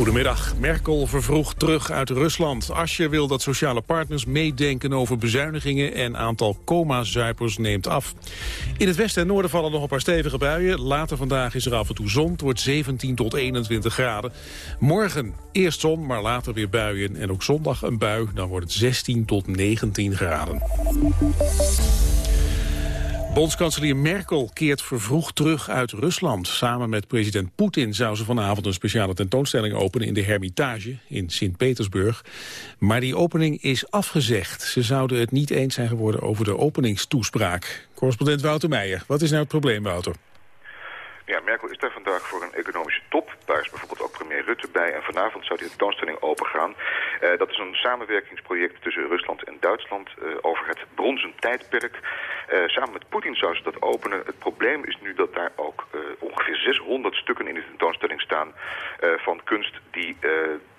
Goedemiddag. Merkel vervroeg terug uit Rusland. Asje wil dat sociale partners meedenken over bezuinigingen... en aantal coma-zuipers neemt af. In het westen en noorden vallen nog een paar stevige buien. Later vandaag is er af en toe zon. Het wordt 17 tot 21 graden. Morgen eerst zon, maar later weer buien. En ook zondag een bui. Dan wordt het 16 tot 19 graden. Bondskanselier Merkel keert vervroegd terug uit Rusland. Samen met president Poetin zou ze vanavond een speciale tentoonstelling openen in de Hermitage in Sint-Petersburg. Maar die opening is afgezegd. Ze zouden het niet eens zijn geworden over de openingstoespraak. Correspondent Wouter Meijer, wat is nou het probleem, Wouter? Ja, Merkel is daar vandaag voor een economische top. Daar is bijvoorbeeld ook premier Rutte bij. En vanavond zou die tentoonstelling opengaan. Uh, dat is een samenwerkingsproject tussen Rusland en Duitsland uh, over het bronzen tijdperk. Uh, samen met Poetin zou ze dat openen. Het probleem is nu dat daar ook ongeveer 600 stukken in de tentoonstelling staan van kunst die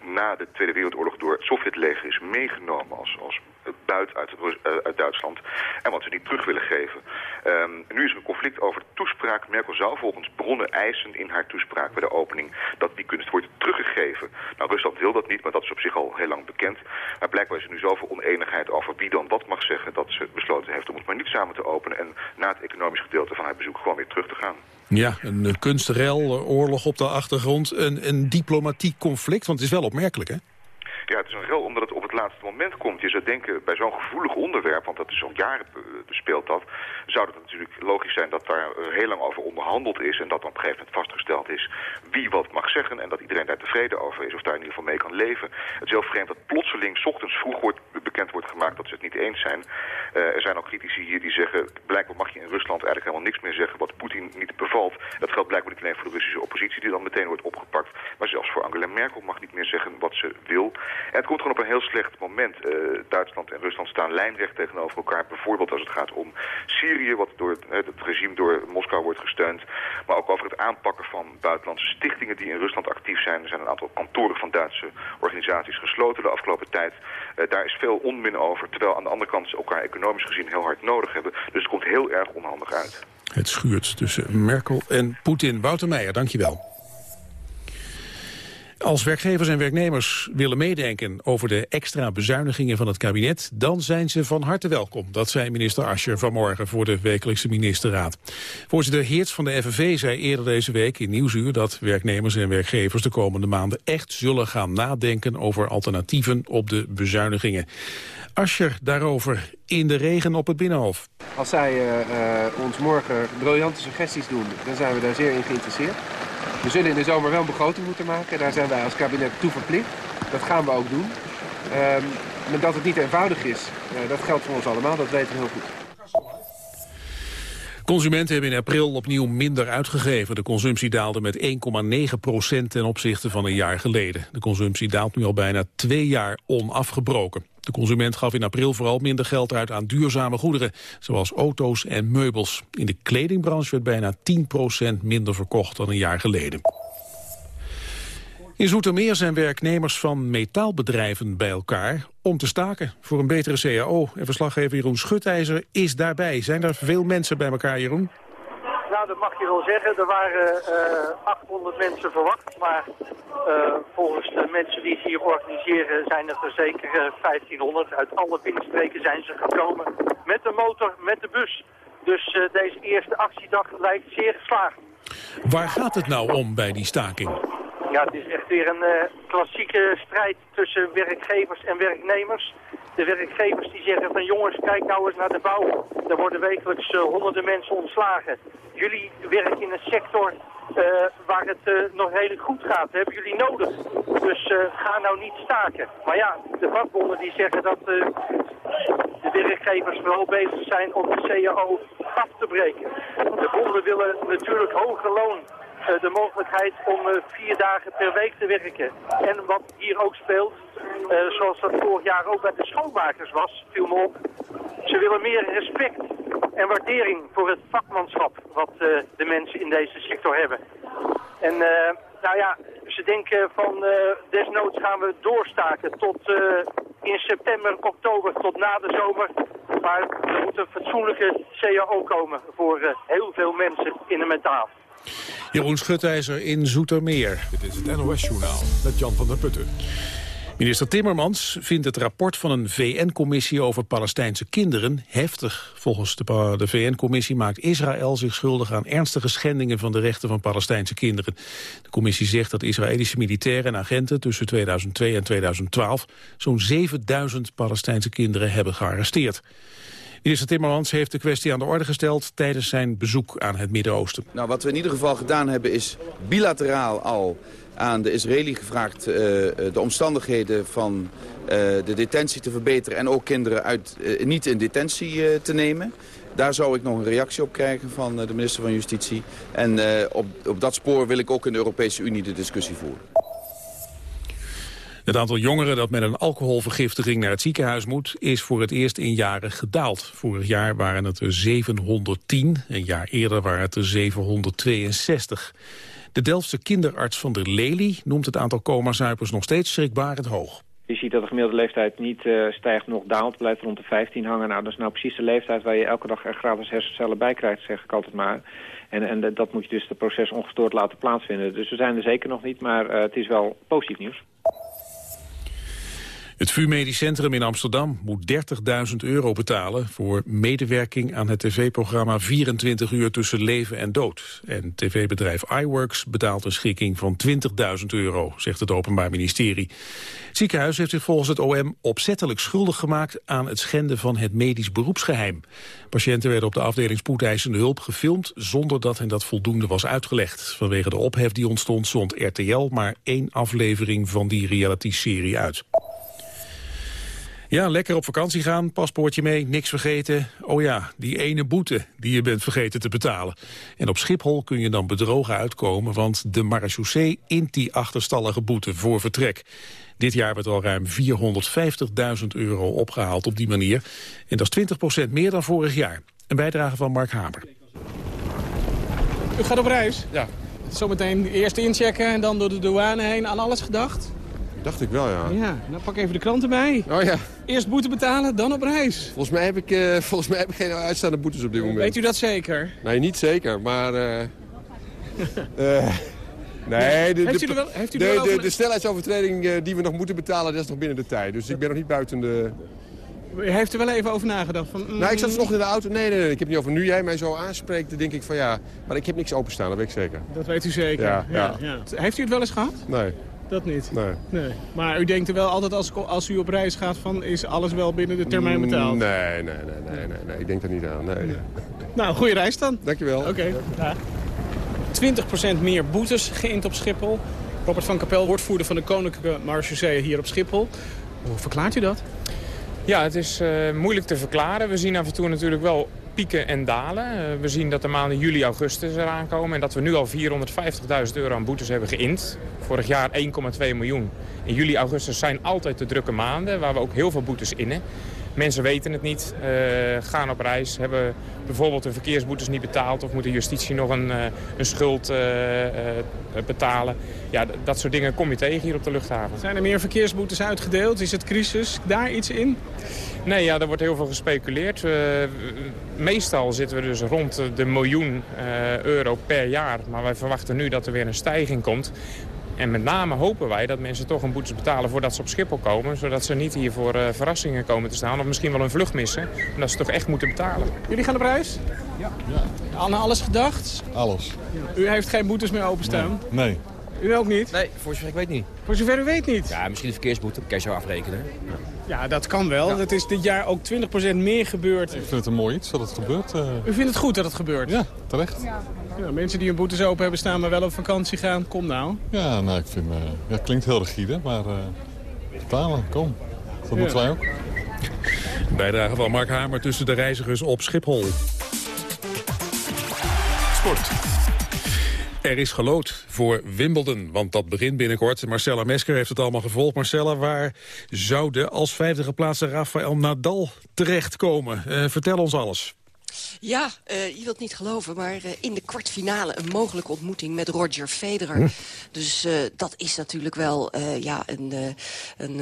na de Tweede Wereldoorlog door het Sovjetleger is meegenomen als, als buit uit, uit, Duitsland en wat ze niet terug willen geven. Um, nu is er een conflict over de toespraak. Merkel zou volgens bronnen eisen in haar toespraak bij de opening dat die kunst wordt teruggegeven. Nou, Rusland wil dat niet, maar dat is op zich al heel lang bekend. Maar blijkbaar is er nu zoveel oneenigheid over wie dan wat mag zeggen... dat ze besloten heeft om het maar niet samen te openen... en na het economisch gedeelte van haar bezoek gewoon weer terug te gaan. Ja, een kunstrel, oorlog op de achtergrond, een, een diplomatiek conflict, want het is wel opmerkelijk, hè? Ja, het is een rel het laatste moment komt. Je zou denken, bij zo'n gevoelig onderwerp, want dat is al jaren speelt dat... zou het natuurlijk logisch zijn dat daar eh, heel lang over onderhandeld is... en dat dan op een gegeven moment vastgesteld is wie wat mag zeggen... en dat iedereen daar tevreden over is of daar in ieder geval mee kan leven. Het is heel vreemd dat plotseling ochtends vroeg wordt, bekend wordt gemaakt dat ze het niet eens zijn. Uh, er zijn ook critici hier die zeggen... blijkbaar mag je in Rusland eigenlijk helemaal niks meer zeggen wat Poetin niet bevalt. Dat geldt blijkbaar niet alleen voor de Russische oppositie die dan meteen wordt opgepakt... maar zelfs voor Angela Merkel mag niet meer zeggen wat ze wil. En het komt gewoon op een heel slecht moment. Uh, Duitsland en Rusland staan lijnrecht tegenover elkaar. Bijvoorbeeld als het gaat om Syrië, wat door het, het, regime door Moskou wordt gesteund. Maar ook over het aanpakken van buitenlandse stichtingen die in Rusland actief zijn. Er zijn een aantal kantoren van Duitse organisaties gesloten de afgelopen tijd. Uh, daar is veel onmin over, terwijl aan de andere kant ze elkaar economisch gezien heel hard nodig hebben. Dus het komt heel erg onhandig uit. Het schuurt tussen Merkel en Poetin. Wouter Meijer, dankjewel. Als werkgevers en werknemers willen meedenken over de extra bezuinigingen van het kabinet, dan zijn ze van harte welkom. Dat zei minister Ascher vanmorgen voor de wekelijkse ministerraad. Voorzitter Heerts van de FNV zei eerder deze week in Nieuwsuur dat werknemers en werkgevers de komende maanden echt zullen gaan nadenken over alternatieven op de bezuinigingen. Ascher daarover in de regen op het Binnenhof. Als zij uh, uh, ons morgen briljante suggesties doen, dan zijn we daar zeer in geïnteresseerd. We zullen in de zomer wel een begroting moeten maken. Daar zijn wij als kabinet toe verplicht. Dat gaan we ook doen. Um, maar dat het niet eenvoudig is, uh, dat geldt voor ons allemaal. Dat weten we heel goed. Consumenten hebben in april opnieuw minder uitgegeven. De consumptie daalde met 1,9 procent ten opzichte van een jaar geleden. De consumptie daalt nu al bijna twee jaar onafgebroken. De consument gaf in april vooral minder geld uit aan duurzame goederen, zoals auto's en meubels. In de kledingbranche werd bijna 10 procent minder verkocht dan een jaar geleden. In Zoetermeer zijn werknemers van metaalbedrijven bij elkaar om te staken voor een betere CAO. En verslaggever Jeroen Schutijzer is daarbij. Zijn er veel mensen bij elkaar, Jeroen? Dat mag je wel zeggen. Er waren uh, eh, 800 mensen verwacht. Maar uh, volgens de mensen die het hier organiseren zijn het er zeker uh, eh, 1500. Uit alle binnenstreken zijn ze gekomen. Met de motor, met de bus. Dus deze eerste actiedag lijkt zeer geslaagd. Waar gaat het nou om bij die staking? Ja, het is echt weer een uh, klassieke strijd tussen werkgevers en werknemers. De werkgevers die zeggen van jongens, kijk nou eens naar de bouw. Er worden wekelijks uh, honderden mensen ontslagen. Jullie werken in een sector uh, waar het nog redelijk goed gaat. Hebben jullie nodig. Dus ga nou niet staken. Maar ja, de vakbonden die zeggen dat de werkgevers vooral bezig zijn om de CAO af te breken. De bonden willen natuurlijk hoger loon eh, de mogelijkheid om eh, vier dagen per week te werken. En wat hier ook speelt, eh, zoals dat vorig jaar ook bij de schoonmakers was, viel me op. Ze willen meer respect en waardering voor het vakmanschap wat de mensen in deze sector hebben. En nou ja, ze denken van desnoods gaan we doorstaken tot in september, oktober, tot na de zomer. Maar er moet een fatsoenlijke CAO komen voor heel veel mensen in de metaal. Jeroen Schutijzer in Zoetermeer. Dit is het NOS-journaal met Jan van der Putten. Minister Timmermans vindt het rapport van een VN-commissie over Palestijnse kinderen heftig. Volgens de, de VN-commissie maakt Israël zich schuldig aan ernstige schendingen van de rechten van Palestijnse kinderen. De commissie zegt dat Israëlische militairen en agenten tussen 2002 en 2012 zo'n 7000 Palestijnse kinderen hebben gearresteerd. Minister Timmermans heeft de kwestie aan de orde gesteld tijdens zijn bezoek aan het Midden-Oosten. Nou, wat we in ieder geval gedaan hebben is bilateraal al aan de Israëli gevraagd uh, de omstandigheden van uh, de detentie te verbeteren... en ook kinderen uit, uh, niet in detentie te nemen. Daar zou ik nog een reactie op krijgen van de minister van Justitie. En op, op dat spoor wil ik ook in de Europese Unie de discussie voeren. Het aantal jongeren dat met een alcoholvergiftiging naar het ziekenhuis moet... is voor het eerst in jaren gedaald. Vorig jaar waren het er 710, een jaar eerder waren het er 762. De Delftse kinderarts van der Lely noemt het aantal coma-zuipers nog steeds schrikbarend hoog. Je ziet dat de gemiddelde leeftijd niet uh, stijgt, nog daalt, blijft rond de 15 hangen. Nou, dat is nou precies de leeftijd waar je elke dag er gratis hersencellen bij krijgt, zeg ik altijd maar. En, en dat moet je dus het proces ongestoord laten plaatsvinden. Dus we zijn er zeker nog niet, maar uh, het is wel positief nieuws. Het VU Medisch Centrum in Amsterdam moet 30.000 euro betalen... voor medewerking aan het tv-programma 24 uur tussen leven en dood. En tv-bedrijf iWorks betaalt een schikking van 20.000 euro, zegt het Openbaar Ministerie. Het ziekenhuis heeft zich volgens het OM opzettelijk schuldig gemaakt... aan het schenden van het medisch beroepsgeheim. Patiënten werden op de afdeling spoedeisende hulp gefilmd... zonder dat hen dat voldoende was uitgelegd. Vanwege de ophef die ontstond zond RTL maar één aflevering van die reality-serie uit. Ja, lekker op vakantie gaan, paspoortje mee, niks vergeten. Oh ja, die ene boete die je bent vergeten te betalen. En op Schiphol kun je dan bedrogen uitkomen... want de marechaussee int die achterstallige boete voor vertrek. Dit jaar werd al ruim 450.000 euro opgehaald op die manier. En dat is 20% meer dan vorig jaar. Een bijdrage van Mark Hamer. U gaat op reis? Ja. Zometeen eerst inchecken en dan door de douane heen. Aan alles gedacht? Dacht ik wel, ja. Ja, nou pak even de kranten bij. Oh ja. Eerst boete betalen, dan op reis. Volgens mij heb ik, uh, volgens mij heb ik geen uitstaande boetes op dit moment. Weet u dat zeker? Nee, niet zeker, maar... Uh, uh, nee, de, heeft u wel, heeft u de, er wel de, snelheidsovertreding die we nog moeten betalen, dat is nog binnen de tijd. Dus ik ben nog niet buiten de... U heeft er wel even over nagedacht? Van, mm, Nou, ik zat vanochtend in de auto. Nee, nee, nee. Ik heb niet over nu jij mij zo aanspreekt. Dan denk ik van ja, maar ik heb niks openstaan, dat weet ik zeker. Dat weet u zeker? Ja, ja. ja. Heeft u het wel eens gehad? Nee. Dat niet? Nee. nee. Maar u denkt er wel altijd als, als u op reis gaat van is alles wel binnen de termijn betaald? Nee, nee, nee, nee, nee, nee. ik denk er niet aan. Nee. nee. Nou, goede reis dan. Dankjewel. Oké. Okay. Ja. 20% meer boetes geïnd op Schiphol. Robert van Kapel, woordvoerder van de Koninklijke Marechaussee hier op Schiphol. Hoe verklaart u dat? Ja, het is uh, moeilijk te verklaren. We zien af en toe natuurlijk wel en dalen. Uh, we zien dat de maanden juli, augustus eraan komen... en dat we nu al 450.000 euro aan boetes hebben geïnd. Vorig jaar 1,2 miljoen. In juli, augustus zijn altijd de drukke maanden... waar we ook heel veel boetes innen. Mensen weten het niet, uh, gaan op reis, hebben bijvoorbeeld de verkeersboetes niet betaald... of moet de justitie nog een, uh, een schuld uh, betalen. Ja, dat soort dingen kom je tegen hier op de luchthaven. Zijn er meer verkeersboetes uitgedeeld? Is het crisis daar iets in? Nee, ja, er wordt heel veel gespeculeerd. meestal zitten we dus rond de miljoen euro per jaar. Maar wij verwachten nu dat er weer een stijging komt. En met name hopen wij dat mensen toch een boetes betalen voordat ze op Schiphol komen. Zodat ze niet hier voor uh, verrassingen komen te staan. Of misschien wel een vlucht missen. En dat ze toch echt moeten betalen. Jullie gaan op reis? Ja. ja. Aan alles gedacht? Alles. U heeft geen boetes meer openstaan? Nee. nee. U ook niet? Nee, voor zover ik weet niet. Voor zover u weet niet? Ja, misschien de verkeersboete. Kan je zo afrekenen. Ja, ja dat kan wel. Ja. Het is dit jaar ook 20% meer gebeurd. Ik vind het een mooi iets dat het gebeurt. Uh... U vindt het goed dat het gebeurt? Ja, terecht. Ja. Ja, mensen die hun boetes open hebben staan, maar wel op vakantie gaan, kom nou. Ja, nou, ik vind, uh, ja, het klinkt heel rigide, maar uh, betalen, kom. Dat ja. moeten wij ook. Bijdrage van Mark Hamer tussen de reizigers op Schiphol. Sport. Er is gelood voor Wimbledon, want dat begint binnenkort. Marcella Mesker heeft het allemaal gevolgd. Marcella, waar zou de als vijfde geplaatste Rafael Nadal terechtkomen? Uh, vertel ons alles. Ja, uh, je wilt niet geloven, maar uh, in de kwartfinale een mogelijke ontmoeting met Roger Federer. Hm. Dus uh, dat is natuurlijk wel ja, een, een,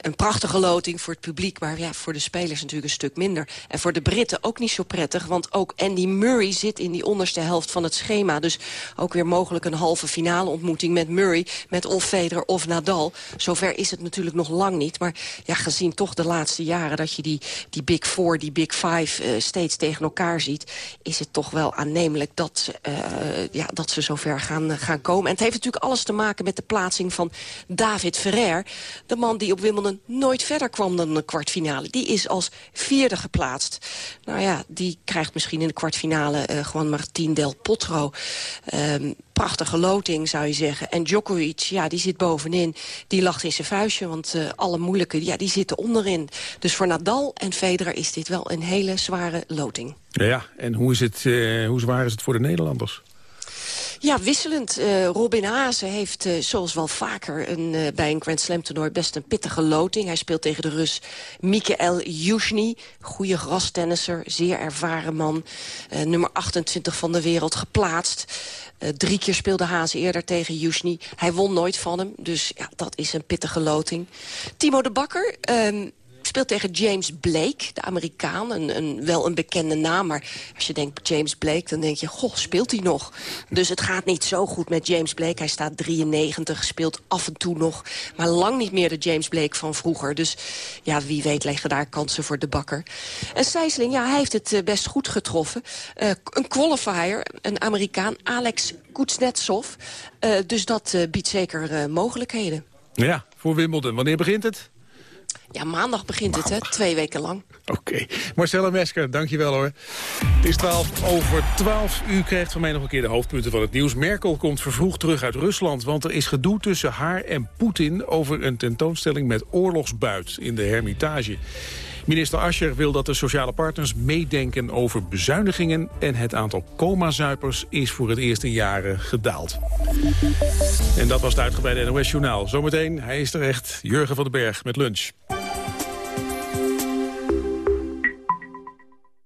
een prachtige loting voor het publiek. Maar ja, voor de spelers natuurlijk een stuk minder. En voor de Britten ook niet zo prettig, want ook Andy Murray zit in die onderste helft van het schema. Dus ook weer mogelijk een halve finale ontmoeting met Murray, met of Federer of Nadal. Zover is het natuurlijk nog lang niet. Maar ja, gezien toch de laatste jaren dat je die, die Big Four, die Big Five steeds tegen elkaar ziet... is het toch wel aannemelijk dat, ze, uh, ja, dat ze zover gaan, uh, gaan komen. En het heeft natuurlijk alles te maken met de plaatsing van David Ferrer. De man die op Wimbledon nooit verder kwam dan een kwartfinale. Die is als vierde geplaatst. Nou ja, die krijgt misschien in de kwartfinale uh, gewoon Martin Del Potro. Um, prachtige loting, zou je zeggen. En Djokovic, ja, die zit bovenin. Die lacht in zijn vuistje, want uh, alle moeilijke, ja, die zitten onderin. Dus voor Nadal en Federer is dit wel een hele zware loting. Ja, en hoe, is het, uh, hoe zwaar is het voor de Nederlanders? Ja, wisselend. Uh, Robin Haase heeft, uh, zoals wel vaker een, uh, bij een Grand Slam toernooi... best een pittige loting. Hij speelt tegen de Rus Mikael Yuzhny. Goede grastennisser, zeer ervaren man. nummer 28 van de wereld geplaatst. Drie keer speelde Haase eerder tegen Yuzhny. Hij won nooit van hem, dus ja, dat is een pittige loting. Timo de Bakker... Um, speelt tegen James Blake, de Amerikaan. Een, wel een bekende naam, maar als je denkt James Blake... dan denk je, goh, speelt hij nog? Dus het gaat niet zo goed met James Blake. Hij staat 93, speelt af en toe nog. Maar lang niet meer de James Blake van vroeger. Dus ja, wie weet liggen daar kansen voor de bakker. En Sijsling, ja, hij heeft het uh, best goed getroffen. Uh, een qualifier, een Amerikaan, Alex Kuznetsov. Uh, dus dat biedt zeker mogelijkheden. Ja, voor Wimbledon. Wanneer begint het? Ja, maandag begint het, hè? Twee weken lang. Oké. Okay. Marcella Mesker, dankjewel hoor. Het is 12 over 12. U krijgt van mij nog een keer de hoofdpunten van het nieuws. Merkel komt vervroegd terug uit Rusland... want er is gedoe tussen haar en Poetin... over een tentoonstelling met oorlogsbuit in de Hermitage. Minister Ascher wil dat de sociale partners meedenken over bezuinigingen... en het aantal coma-zuipers is voor het eerst in jaren gedaald. En dat was het uitgebreide NOS Journaal. Zometeen, hij is terecht, Jurgen van den Berg met lunch.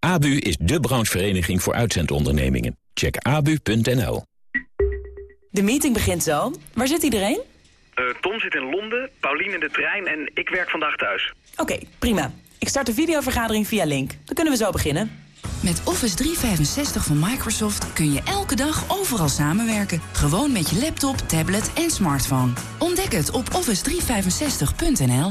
ABU is de branchevereniging voor uitzendondernemingen. Check abu.nl. De meeting begint zo. Waar zit iedereen? Uh, Tom zit in Londen, Paulien in de trein en ik werk vandaag thuis. Oké, okay, prima. Ik start de videovergadering via Link. Dan kunnen we zo beginnen. Met Office 365 van Microsoft kun je elke dag overal samenwerken. Gewoon met je laptop, tablet en smartphone. Ontdek het op office365.nl.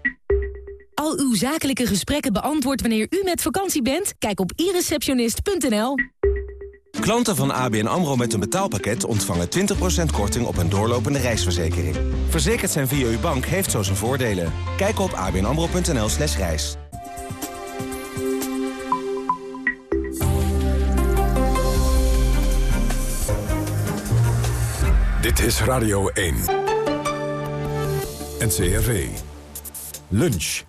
al uw zakelijke gesprekken beantwoord wanneer u met vakantie bent? Kijk op ireceptionist.nl. Klanten van ABN AMRO met een betaalpakket ontvangen 20% korting op een doorlopende reisverzekering. Verzekerd zijn via uw bank heeft zo zijn voordelen. Kijk op abnamro.nl slash reis. Dit is Radio 1. NCRV. Lunch.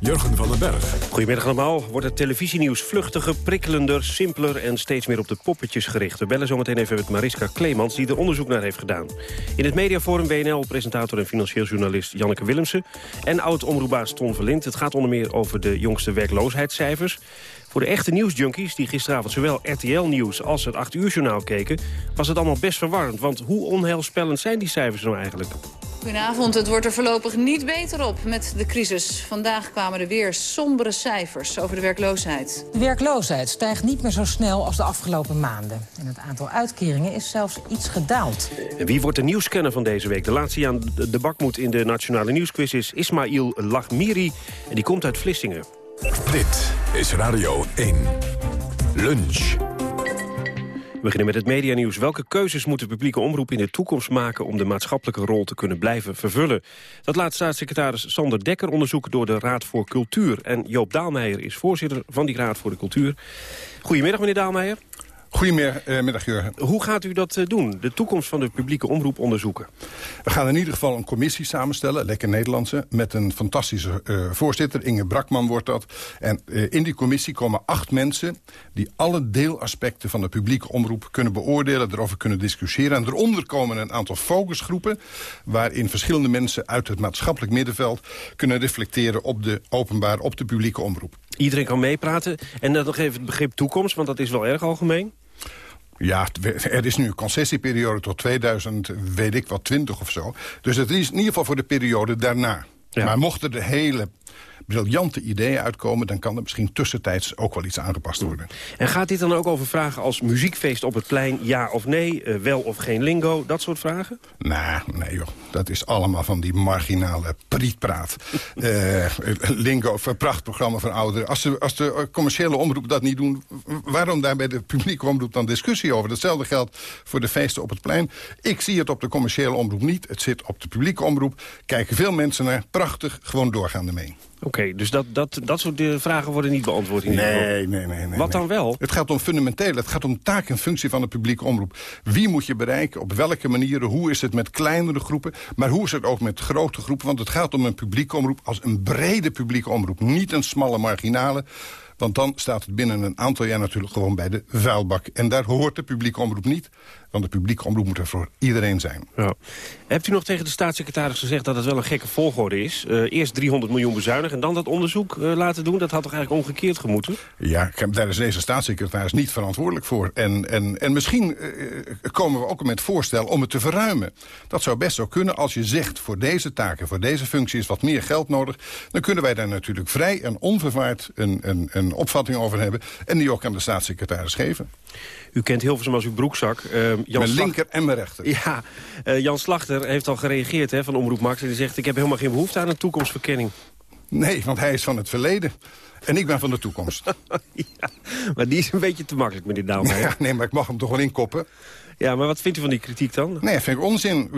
Jurgen van den Berg. Goedemiddag allemaal. Wordt het televisienieuws vluchtiger, prikkelender, simpeler... en steeds meer op de poppetjes gericht? We bellen zometeen even met Mariska Kleemans, die er onderzoek naar heeft gedaan. In het mediaforum WNL-presentator en financieel journalist Janneke Willemsen... en oud-omroepbaas Ton Verlind. Het gaat onder meer over de jongste werkloosheidscijfers. Voor de echte nieuwsjunkies die gisteravond zowel RTL Nieuws als het 8 uur journaal keken... was het allemaal best verwarrend, want hoe onheilspellend zijn die cijfers nou eigenlijk? Goedenavond, het wordt er voorlopig niet beter op met de crisis. Vandaag kwamen er weer sombere cijfers over de werkloosheid. De werkloosheid stijgt niet meer zo snel als de afgelopen maanden. En het aantal uitkeringen is zelfs iets gedaald. En wie wordt de nieuwscanner van deze week? De laatste die aan de bak moet in de Nationale Nieuwsquiz is Ismail Lachmiri. En die komt uit Vlissingen. Dit is Radio 1. Lunch. Beginnen met het medianieuws. Welke keuzes moet de publieke omroep in de toekomst maken... om de maatschappelijke rol te kunnen blijven vervullen? Dat laat staatssecretaris Sander Dekker onderzoeken... door de Raad voor Cultuur. En Joop Daalmeijer is voorzitter van die Raad voor de Cultuur. Goedemiddag, meneer Daalmeijer. Goedemiddag, Jurgen. Hoe gaat u dat eh, doen, de toekomst van de publieke omroep onderzoeken? We gaan in ieder geval een commissie samenstellen, lekker Nederlandse... met een fantastische uh, voorzitter, Inge Brakman wordt dat. En uh, in die commissie komen acht mensen... die alle deelaspecten van de publieke omroep kunnen beoordelen... erover kunnen discussiëren. En eronder komen een aantal focusgroepen... waarin verschillende mensen uit het maatschappelijk middenveld... kunnen reflecteren op de openbaar, op de publieke omroep. Iedereen kan meepraten. En dan nog even het begrip toekomst, want dat is wel erg algemeen. Ja, er is nu een concessieperiode tot 2000, weet ik wat, 20 of zo. Dus het is in ieder geval voor de periode daarna. Ja. Maar mochten de hele briljante ideeën uitkomen... dan kan er misschien tussentijds ook wel iets aangepast worden. En gaat dit dan ook over vragen als muziekfeest op het plein, ja of nee... Uh, wel of geen lingo, dat soort vragen? Nou, nee joh, dat is allemaal van die marginale prietpraat. uh, lingo, prachtprogramma van ouderen. Als de, als de commerciële omroep dat niet doen... waarom daar bij de publieke omroep dan discussie over? Hetzelfde geldt voor de feesten op het plein. Ik zie het op de commerciële omroep niet. Het zit op de publieke omroep. Kijken veel mensen naar. Prachtig, gewoon doorgaan ermee. Oké, okay, dus dat, dat, dat soort vragen worden niet beantwoord in nee, nee, nee, nee. Wat dan wel? Het gaat om fundamenteel. Het gaat om taak en functie van de publieke omroep. Wie moet je bereiken? Op welke manieren? Hoe is het met kleinere groepen? Maar hoe is het ook met grote groepen? Want het gaat om een publieke omroep als een brede publieke omroep. Niet een smalle marginale. Want dan staat het binnen een aantal jaar natuurlijk gewoon bij de vuilbak. En daar hoort de publieke omroep niet. Want de publieke omroep moet er voor iedereen zijn. Ja. Hebt u nog tegen de staatssecretaris gezegd dat het wel een gekke volgorde is? Uh, eerst 300 miljoen bezuinigen en dan dat onderzoek uh, laten doen? Dat had toch eigenlijk omgekeerd gemoeten? Ja, daar is deze staatssecretaris niet verantwoordelijk voor. En, en, en misschien uh, komen we ook met voorstel om het te verruimen. Dat zou best zo kunnen als je zegt... voor deze taken, voor deze functie is wat meer geld nodig. Dan kunnen wij daar natuurlijk vrij en onvervaard een, een, een opvatting over hebben... en die ook aan de staatssecretaris geven. U kent Hilversum als uw broekzak. Uh, Jan mijn linker en mijn rechter. Ja, uh, Jan Slachter heeft al gereageerd hè, van Omroep Max. En die zegt, ik heb helemaal geen behoefte aan een toekomstverkenning. Nee, want hij is van het verleden. En ik ben van de toekomst. ja, maar die is een beetje te makkelijk, meneer Daalmeijer. Ja, nee, maar ik mag hem toch wel inkoppen. Ja, maar wat vindt u van die kritiek dan? Nee, vind ik onzin.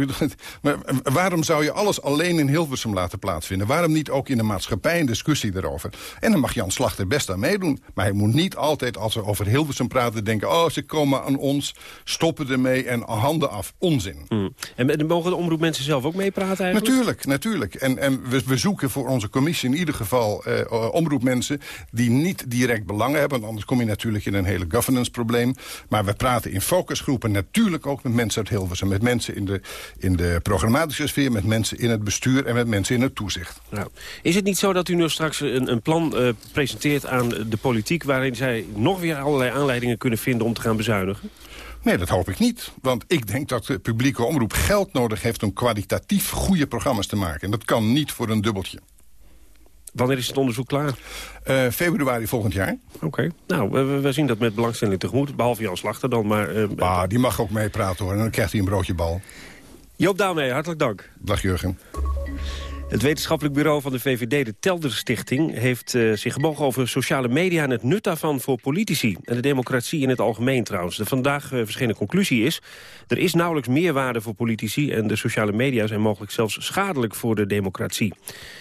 Maar waarom zou je alles alleen in Hilversum laten plaatsvinden? Waarom niet ook in de maatschappij een discussie erover? En dan mag Jan Slachter best aan meedoen. Maar hij moet niet altijd, als we over Hilversum praten... denken, oh, ze komen aan ons, stoppen ermee en handen af. Onzin. Hmm. En mogen de omroepmensen zelf ook meepraten eigenlijk? Natuurlijk, natuurlijk. En, en we, we, zoeken voor onze commissie in ieder geval uh, omroepmensen... die niet direct belangen hebben. Want anders kom je natuurlijk in een hele governance-probleem. Maar we praten in focusgroepen natuurlijk ook met mensen uit Hilversum. Met mensen in de, in de programmatische sfeer, met mensen in het bestuur... en met mensen in het toezicht. Nou, is het niet zo dat u nu straks een, een plan uh, presenteert aan de politiek... waarin zij nog weer allerlei aanleidingen kunnen vinden om te gaan bezuinigen? Nee, dat hoop ik niet. Want ik denk dat de publieke omroep geld nodig heeft... om kwalitatief goede programma's te maken. En dat kan niet voor een dubbeltje. Wanneer is het onderzoek klaar? Uh, februari volgend jaar. Oké. Okay. Nou, we, we, zien dat met belangstelling tegemoet. Behalve Jan Slachter dan. Maar, uh, die mag ook meepraten hoor. En dan krijgt hij een broodje bal. Joop Daalmee, hartelijk dank. Dag Jurgen. Het wetenschappelijk bureau van de VVD, de Telder Stichting... heeft uh, zich gebogen over sociale media en het nut daarvan voor politici. En de democratie in het algemeen trouwens. De vandaag uh, verschenen conclusie is... er is nauwelijks meerwaarde voor politici... en de sociale media zijn mogelijk zelfs schadelijk voor de democratie.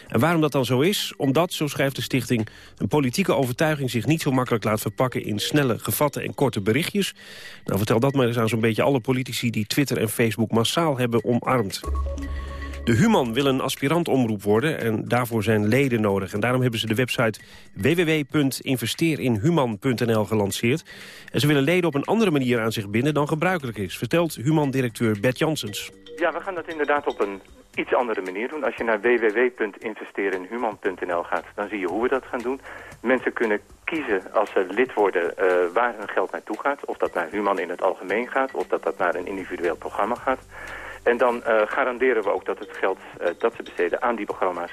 En waarom dat dan zo is? Omdat, zo schrijft de stichting... een politieke overtuiging zich niet zo makkelijk laat verpakken... in snelle, gevatte en korte berichtjes. Nou, vertel dat maar eens aan zo'n beetje alle politici... die Twitter en Facebook massaal hebben omarmd. De Human wil een aspirantomroep worden en daarvoor zijn leden nodig. En daarom hebben ze de website www.investeerinhuman.nl gelanceerd. En ze willen leden op een andere manier aan zich binden dan gebruikelijk is, vertelt Human-directeur Bert Janssens. Ja, we gaan dat inderdaad op een iets andere manier doen. Als je naar www.investeerinhuman.nl gaat, dan zie je hoe we dat gaan doen. Mensen kunnen kiezen als ze lid worden uh, waar hun geld naartoe gaat. Of dat naar Human in het algemeen gaat, of dat dat naar een individueel programma gaat. En dan uh, garanderen we ook dat het geld uh, dat ze besteden aan die programma's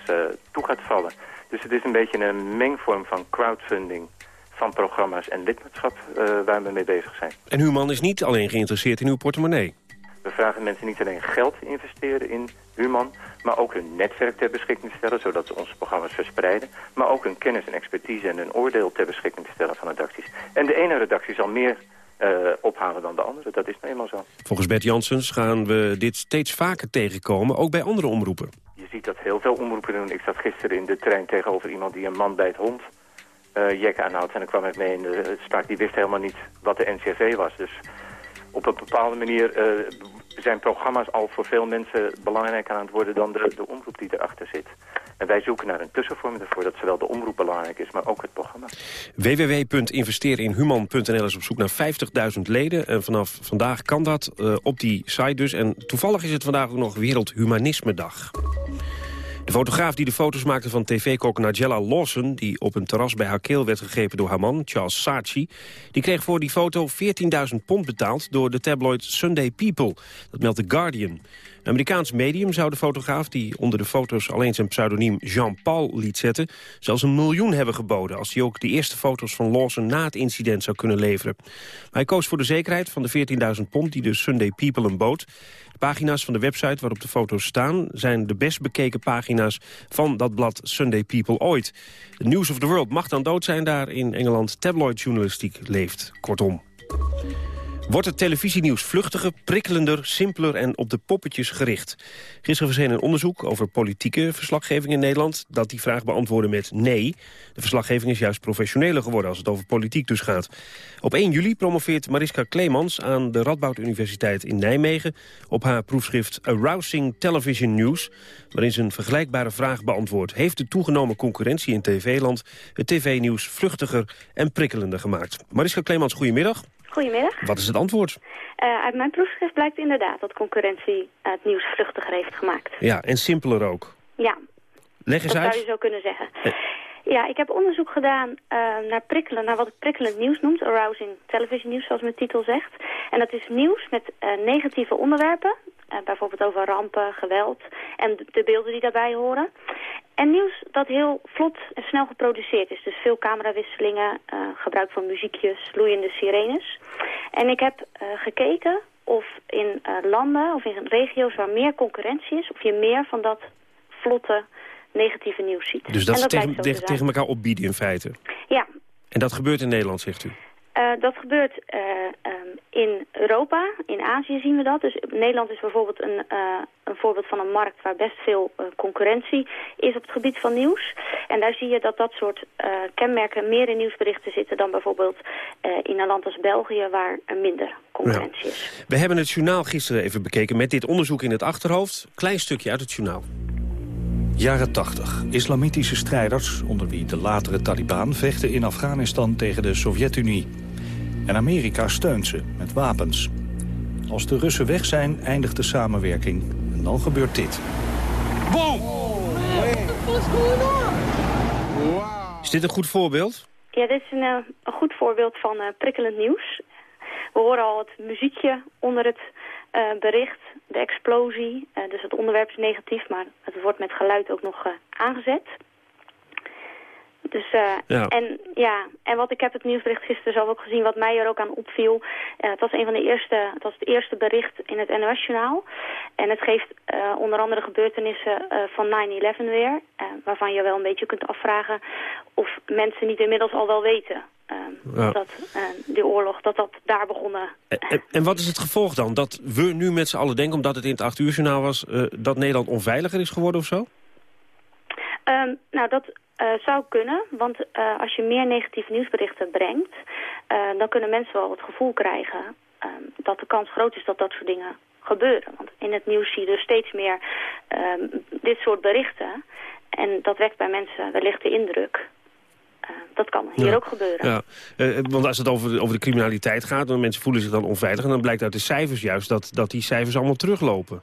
toe gaat vallen. Dus het is een beetje een mengvorm van crowdfunding van programma's en lidmaatschap waar we mee bezig zijn. En Human is niet alleen geïnteresseerd in uw portemonnee? We vragen mensen niet alleen geld te investeren in Human, maar ook hun netwerk ter beschikking te stellen, zodat ze onze programma's verspreiden. Maar ook hun kennis en expertise en hun oordeel ter beschikking te stellen van redacties. En de ene redactie zal meer uh, ophalen dan de andere. Dat is nou eenmaal zo. Volgens Bert Janssens gaan we dit steeds vaker tegenkomen, ook bij andere omroepen. Je ziet dat heel veel omroepen doen. Ik zat gisteren in de trein tegenover iemand die een man bij het hond uh, jek aanhoudt. En dan kwam ik mee in de spraak. Die wist helemaal niet wat de NCV was. Dus op een bepaalde manier uh, zijn programma's al voor veel mensen belangrijker aan het worden dan de, de omroep die erachter zit. En wij zoeken naar een tussenvorm ervoor dat zowel de omroep belangrijk is, maar ook het programma. www.investeerinhuman.nl is op zoek naar 50.000 leden. En vanaf vandaag kan dat uh, op die site dus. En toevallig is het vandaag ook nog Wereldhumanisme Dag. De fotograaf die de foto's maakte van tv-kok Nigella Lawson... die op een terras bij haar keel werd gegrepen door haar man, Charles Saatchi... die kreeg voor die foto 14.000 pond betaald door de tabloid Sunday People. Dat meldt The Guardian. Een Amerikaans medium zou de fotograaf, die onder de foto's alleen zijn pseudoniem Jean-Paul liet zetten, zelfs een miljoen hebben geboden als hij ook de eerste foto's van Lawson na het incident zou kunnen leveren. Maar hij koos voor de zekerheid van de 14.000 pond die de Sunday People hem bood. Pagina's van de website waarop de foto's staan... zijn de best bekeken pagina's van dat blad Sunday People ooit. De News of the World mag dan dood zijn daar in Engeland tabloidjournalistiek leeft. Kortom. Wordt het televisienieuws vluchtiger, prikkelender, simpeler en op de poppetjes gericht? Gisteren verscheen een onderzoek over politieke verslaggeving in Nederland... dat die vraag beantwoordde met nee. De verslaggeving is juist professioneler geworden als het over politiek dus gaat. Op 1 juli promoveert Mariska Kleemans aan de Radboud Universiteit in Nijmegen... op haar proefschrift Arousing Television News... waarin ze een vergelijkbare vraag beantwoordt. Heeft de toegenomen concurrentie in tv-land het tv-nieuws vluchtiger en prikkelender gemaakt? Mariska Kleemans, goedemiddag. Goedemiddag. Wat is het antwoord? Uh, uit mijn proefschrift blijkt inderdaad dat concurrentie het nieuws vluchtiger heeft gemaakt. Ja, en simpeler ook. Ja, Leg eens dat uit. zou je zo kunnen zeggen. Ja, ik heb onderzoek gedaan uh, naar, prikkelen, naar wat ik prikkelend nieuws noemt. Arousing television nieuws, zoals mijn titel zegt. En dat is nieuws met uh, negatieve onderwerpen. Uh, bijvoorbeeld over rampen, geweld en de beelden die daarbij horen. En nieuws dat heel vlot en snel geproduceerd is. Dus veel camerawisselingen, gebruik van muziekjes, loeiende sirenes. En ik heb gekeken of in landen of in regio's waar meer concurrentie is... of je meer van dat vlotte negatieve nieuws ziet. Dus dat, is tegen, te tegen elkaar opbieden in feite. Ja, En dat gebeurt in Nederland, zegt u? Uh, dat gebeurt uh, um, in Europa, in Azië zien we dat. Dus Nederland is bijvoorbeeld een, uh, een voorbeeld van een markt waar best veel concurrentie is op het gebied van nieuws. En daar zie je dat dat soort kenmerken meer in nieuwsberichten zitten dan bijvoorbeeld in een land als België waar er minder concurrentie is. We hebben het journaal gisteren even bekeken met dit onderzoek in het achterhoofd. Klein stukje uit het journaal. Jaren 80. Islamitische strijders, onder wie de latere Taliban... vechten in Afghanistan tegen de Sovjet-Unie. En Amerika steunt ze met wapens. Als de Russen weg zijn, eindigt de samenwerking. En dan gebeurt dit. Boom! Is dit een goed voorbeeld? Ja, dit is een, een goed voorbeeld van uh, prikkelend nieuws. We horen al het muziekje onder het uh, bericht, de explosie. Uh, dus het onderwerp is negatief, maar het wordt met geluid ook nog uh, aangezet. Dus, ja. En, ja, en wat ik heb het nieuwsbericht gisteren zelf ook gezien, wat mij er ook aan opviel. het was een van de eerste, het was het eerste bericht in het NOS-journaal. En het geeft onder andere gebeurtenissen van 9-11 weer. waarvan je wel een beetje kunt afvragen of mensen niet inmiddels al wel weten Ja. dat die oorlog, dat dat daar begonnen. En, en, en wat is het gevolg dan? Dat we nu met z'n allen denken, omdat het in het 8 uur journaal was... eh, dat Nederland onveiliger is geworden of zo? Um, nou, dat uh, zou kunnen, want uh, als je meer negatieve nieuwsberichten brengt... Uh, dan kunnen mensen wel het gevoel krijgen um, dat de kans groot is dat dat soort dingen gebeuren. Want in het nieuws zie je dus steeds meer ehm, dit soort berichten. En dat wekt bij mensen wellicht de indruk. Dat kan hier Ja. ook gebeuren. Ja, eh, want als het over de, over de criminaliteit gaat... dan mensen voelen zich dan onveilig... en dan blijkt uit de cijfers juist dat, dat die cijfers allemaal teruglopen.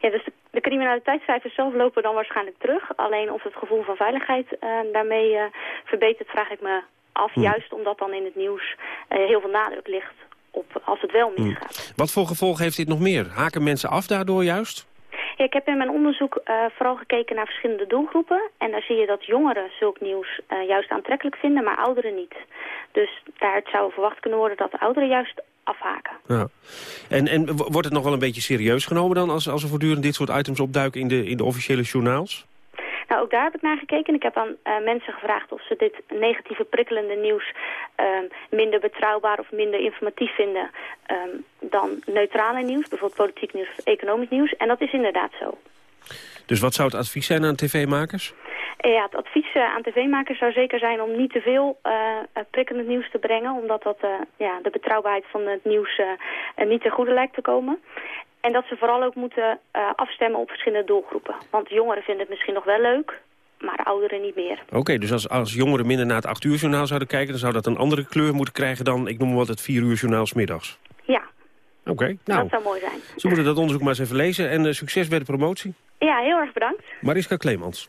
Ja, dus de, de criminaliteitscijfers zelf lopen dan waarschijnlijk terug. Alleen of het gevoel van veiligheid eh, daarmee eh, verbetert, vraag ik me af. Hm. Juist omdat dan in het nieuws eh, heel veel nadruk ligt op als het wel misgaat. Wat voor gevolgen heeft dit nog meer? Haken mensen af daardoor juist? Ja, ik heb in mijn onderzoek vooral gekeken naar verschillende doelgroepen. En daar zie je dat jongeren zulk nieuws juist aantrekkelijk vinden, maar ouderen niet. Dus daar zou verwacht kunnen worden dat ouderen juist afhaken. Ja. En, en wordt het nog wel een beetje serieus genomen dan... als, als er voortdurend dit soort items opduiken in de, in de officiële journaals? Nou, ook daar heb ik naar gekeken. Ik heb aan eh, mensen gevraagd of ze dit negatieve prikkelende nieuws ehm, minder betrouwbaar of minder informatief vinden ehm, dan neutrale nieuws, bijvoorbeeld politiek nieuws of economisch nieuws. En dat is inderdaad zo. Dus wat zou het advies zijn aan tv-makers? En ja, het advies eh, aan tv-makers zou zeker zijn om niet te veel eh, eh, prikkelend nieuws te brengen, omdat dat eh, ja, de betrouwbaarheid van het nieuws eh, eh, niet ten goede lijkt te komen. En dat ze vooral ook moeten eh, afstemmen op verschillende doelgroepen. Want jongeren vinden het misschien nog wel leuk, maar ouderen niet meer. Oké, dus als, als jongeren minder naar het 8 uur journaal zouden kijken... dan zou dat een andere kleur moeten krijgen dan, ik noem wat, het 4 uur journaal 's middags. Ja, Oké, nou, dat zou mooi zijn. ze moeten dat onderzoek maar eens even lezen. En eh, succes bij de promotie. Ja, heel erg bedankt. Mariska Clemans.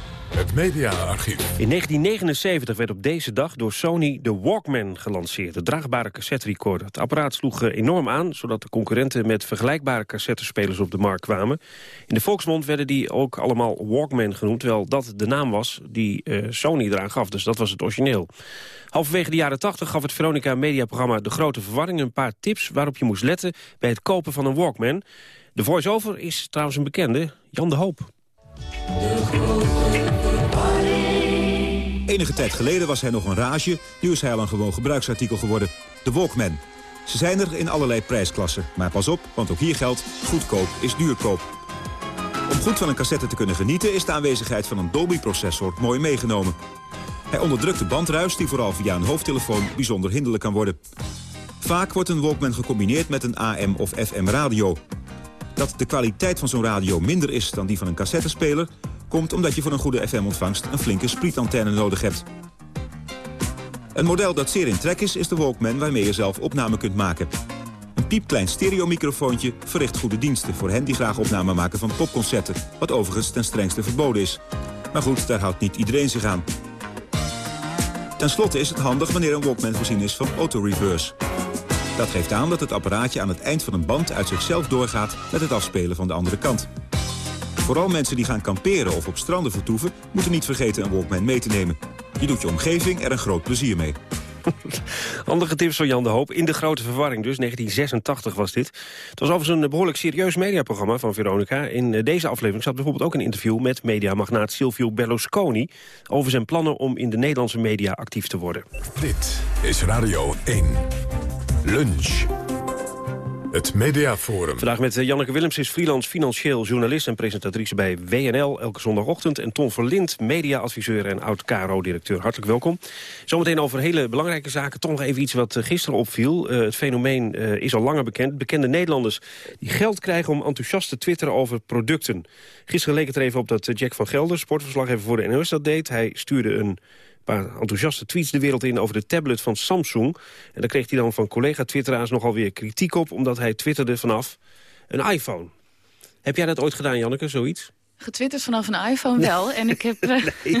Het mediaarchief. In 1979 werd op deze dag door Sony de Walkman gelanceerd. De draagbare cassette recorder. Het apparaat sloeg eh, enorm aan, zodat de concurrenten met vergelijkbare cassettespelers op de markt kwamen. In de volksmond werden die ook allemaal Walkman genoemd, terwijl dat de naam was die eh, Sony eraan gaf. Dus dat was het origineel. Halverwege de jaren 80 gaf het Veronica Mediaprogramma De Grote Verwarring een paar tips waarop je moest letten bij het kopen van een Walkman. De voice-over is trouwens een bekende, Jan de Hoop. Enige tijd geleden was hij nog een rage, nu is hij al een gewoon gebruiksartikel geworden. De Walkman. Ze zijn er in allerlei prijsklassen, maar pas op, want ook hier geldt, goedkoop is duurkoop. Om goed van een cassette te kunnen genieten is de aanwezigheid van een Dolby-processor mooi meegenomen. Hij onderdrukt de bandruis die vooral via een hoofdtelefoon bijzonder hinderlijk kan worden. Vaak wordt een Walkman gecombineerd met een AM of FM radio. Dat de kwaliteit van zo'n radio minder is dan die van een cassettespeler... komt omdat je voor een goede FM-ontvangst een flinke sprietantenne nodig hebt. Een model dat zeer in trek is, is de Walkman waarmee je zelf opname kunt maken. Een piepklein stereomicrofoontje verricht goede diensten... voor hen die graag opname maken van popconcerten... wat overigens ten strengste verboden is. Maar goed, daar houdt niet iedereen zich aan. Ten slotte is het handig wanneer een Walkman voorzien is van autoreverse. Dat geeft aan dat het apparaatje aan het eind van een band uit zichzelf doorgaat met het afspelen van de andere kant. Vooral mensen die gaan kamperen of op stranden vertoeven... moeten niet vergeten een Walkman mee te nemen. Je doet je omgeving er een groot plezier mee. Andere tips van Jan de Hoop. In de grote verwarring dus, 1986 was dit. Het was overigens een behoorlijk serieus mediaprogramma van Veronica. In eh, deze aflevering zat bijvoorbeeld ook een interview... met mediamagnaat Silvio Berlusconi... over zijn plannen om in de Nederlandse media actief te worden. Dit is Radio 1. Lunch. Het Mediaforum. Vandaag met eh, Janneke Willems is freelance financieel journalist... en presentatrice bij WNL elke zondagochtend. En Ton Verlind, mediaadviseur en oud-KRO-directeur. Hartelijk welkom. Zometeen over hele belangrijke zaken. Toch nog even iets wat eh, gisteren opviel. Eh, het fenomeen is al langer bekend. Bekende Nederlanders die geld krijgen om enthousiast te twitteren over producten. Gisteren leek het er even op dat Jack van Gelder, sportverslaggever voor de NOS, dat deed. Hij stuurde een paar enthousiaste tweets de wereld in over de tablet van Samsung. En daar kreeg hij dan van collega-twitteraars nogal weer kritiek op... omdat hij twitterde vanaf een iPhone. Heb jij dat ooit gedaan, Janneke, zoiets? Getwitterd vanaf een iPhone wel. En ik heb... eh,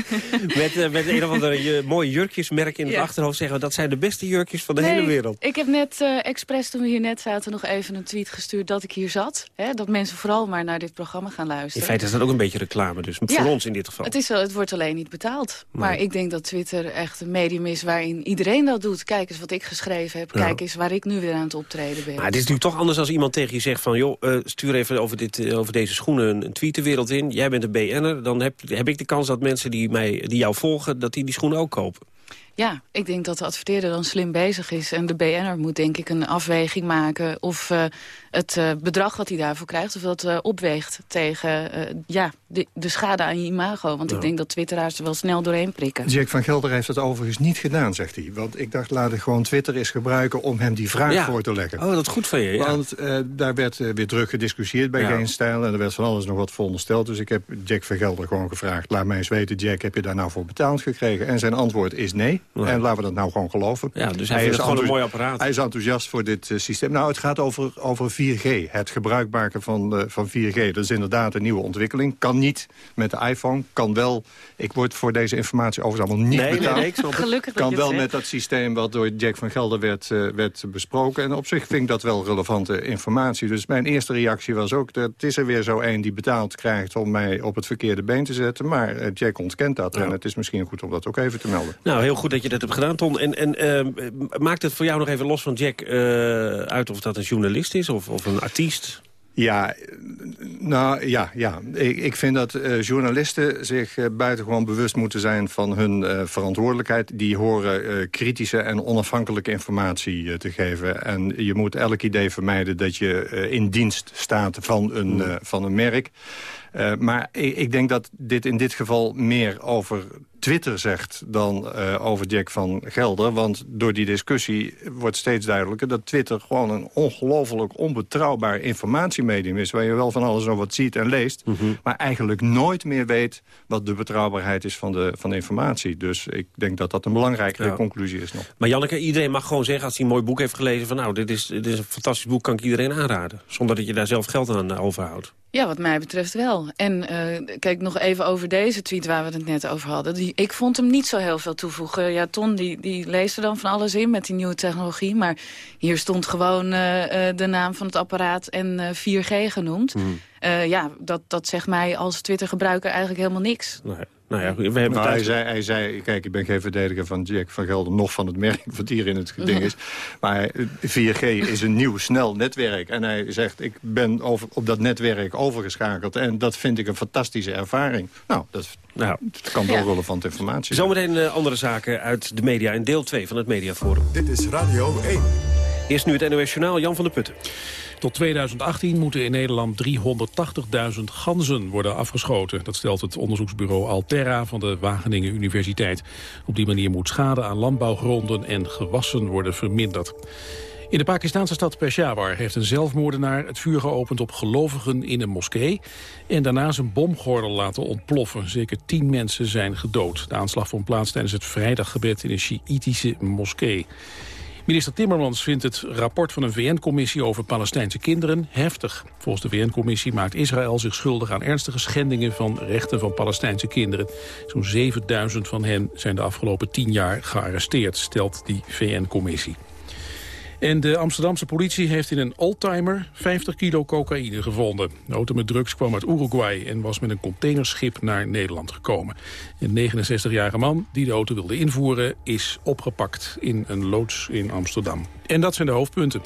Met, eh, met een of andere mooie jurkjesmerk in het Ja. achterhoofd zeggen... we, dat zijn de beste jurkjes van de nee, hele wereld. Ik heb net eh expres, toen we hier net zaten, nog even een tweet gestuurd dat ik hier zat. Hè, dat mensen vooral maar naar dit programma gaan In luisteren. feite is dat ook een beetje reclame, dus Ja. voor ons in dit geval. Het, is wel, het wordt alleen niet betaald. Nee. Maar ik denk dat Twitter echt een medium is waarin iedereen dat doet. Kijk eens wat ik geschreven heb. Kijk eens waar ik nu weer aan het optreden ben. Maar het is natuurlijk toch anders als iemand tegen je zegt van... joh, stuur even over, dit, over deze schoenen een, een tweet de wereld in. Jij bent een BN'er. Dan heb, heb ik de kans dat mensen die, mij, die jou volgen... dat die die schoenen ook kopen. Ja, ik denk dat de adverteerder dan slim bezig is. En de BN'er moet denk ik een afweging maken... of uh, het uh, bedrag wat hij daarvoor krijgt... of dat uh, opweegt tegen ja, de, de, schade aan je imago. Want ja. ik denk dat twitteraars er wel snel doorheen prikken. Jack van Gelder heeft dat overigens niet gedaan, zegt hij. Want ik dacht, laat ik gewoon Twitter eens gebruiken... om hem die vraag ja. voor te leggen. Oh, dat is goed van je, ja. Want daar werd weer druk gediscussieerd bij Geen Stijl... en er werd van alles nog wat verondersteld. Dus ik heb Jack van Gelder gewoon gevraagd... laat mij eens weten, Jack, heb je daar nou voor betaald gekregen? En zijn antwoord is nee. En laten we dat nou gewoon geloven. Ja, dus hij, hij is gewoon een mooi apparaat. Hij is enthousiast voor dit uh, systeem. Nou, het gaat over, over 4G. Het gebruik maken van, uh, van 4G. Dat is inderdaad een nieuwe ontwikkeling. Kan niet met de iPhone. Kan wel... Ik word voor deze informatie overigens allemaal niet nee, betaald. Nee, nee, Gelukkig kan wel met dat systeem wat door Jack van Gelder werd, uh, werd besproken. En op zich vind ik dat wel relevante informatie. Dus mijn eerste reactie was ook... dat het is er weer zo één die betaald krijgt om mij op het verkeerde been te zetten. Maar Jack ontkent dat. Ja. En het is misschien goed om dat ook even te melden. Nou, heel goed dat je dat hebt gedaan, Ton. En, en uh, maakt het voor jou nog even los van Jack uh, uit of dat een journalist is of, of een artiest? Ja, nou ja, ja. Ik, ik vind dat uh, journalisten zich uh, buitengewoon bewust moeten zijn van hun uh, verantwoordelijkheid. Die horen kritische en onafhankelijke informatie te geven. En je moet elk idee vermijden dat je in dienst staat van een, mm. van een merk. Uh, maar ik, ik, denk dat dit in dit geval meer over Twitter zegt dan uh, over Jack van Gelder. Want door die discussie wordt steeds duidelijker... dat Twitter gewoon een ongelooflijk onbetrouwbaar informatiemedium is... waar je wel van alles over wat ziet en leest... Mm -hmm. maar eigenlijk nooit meer weet wat de betrouwbaarheid is van de, van de informatie. Dus ik denk dat dat een belangrijke ja. conclusie is nog. Maar Janneke, iedereen mag gewoon zeggen als hij een mooi boek heeft gelezen... van nou, dit is, dit is een fantastisch boek, kan ik iedereen aanraden. Zonder dat je daar zelf geld aan overhoudt. Ja, wat mij betreft wel. En uh, kijk nog even over deze tweet waar we het net over hadden. Die, ik vond hem niet zo heel veel toevoegen. Ja, Ton die, die leest er dan van alles in met die nieuwe technologie. Maar hier stond gewoon uh, uh, de naam van het apparaat en 4G genoemd. Mm. ja, dat, dat zegt mij als Twitter-gebruiker eigenlijk helemaal niks. Nee. Nou ja, we hebben nou, hij, zei, hij zei, kijk, ik ben geen verdediger van Jack van Gelder... nog van het merk wat hier in het ding is. Maar 4G is een nieuw, snel netwerk. En hij zegt, ik ben over, op dat netwerk overgeschakeld. En dat vind ik een fantastische ervaring. Nou, dat, nou, dat kan wel ja. relevante informatie zijn. Zometeen uh, andere zaken uit de media in deel 2 van het Mediaforum. Dit is Radio 1. Eerst nu het NOS Journaal, Jan van der Putten. Tot 2018 moeten in Nederland 380.000 ganzen worden afgeschoten. Dat stelt het onderzoeksbureau Alterra van de Wageningen Universiteit. Op die manier moet schade aan landbouwgronden en gewassen worden verminderd. In de Pakistanse stad Peshawar heeft een zelfmoordenaar het vuur geopend op gelovigen in een moskee en daarna zijn bomgordel laten ontploffen. Zeker tien mensen zijn gedood. De aanslag vond plaats tijdens het vrijdaggebed in een Sjiïtische moskee. Minister Timmermans vindt het rapport van een VN-commissie over Palestijnse kinderen heftig. Volgens de VN-commissie maakt Israël zich schuldig aan ernstige schendingen van rechten van Palestijnse kinderen. Zo'n 7000 van hen zijn de afgelopen tien jaar gearresteerd, stelt die VN-commissie. En de Amsterdamse politie heeft in een oldtimer 50 kilo cocaïne gevonden. De auto met drugs kwam uit Uruguay en was met een containerschip naar Nederland gekomen. Een 69-jarige man die de auto wilde invoeren is opgepakt in een loods in Amsterdam. En dat zijn de hoofdpunten.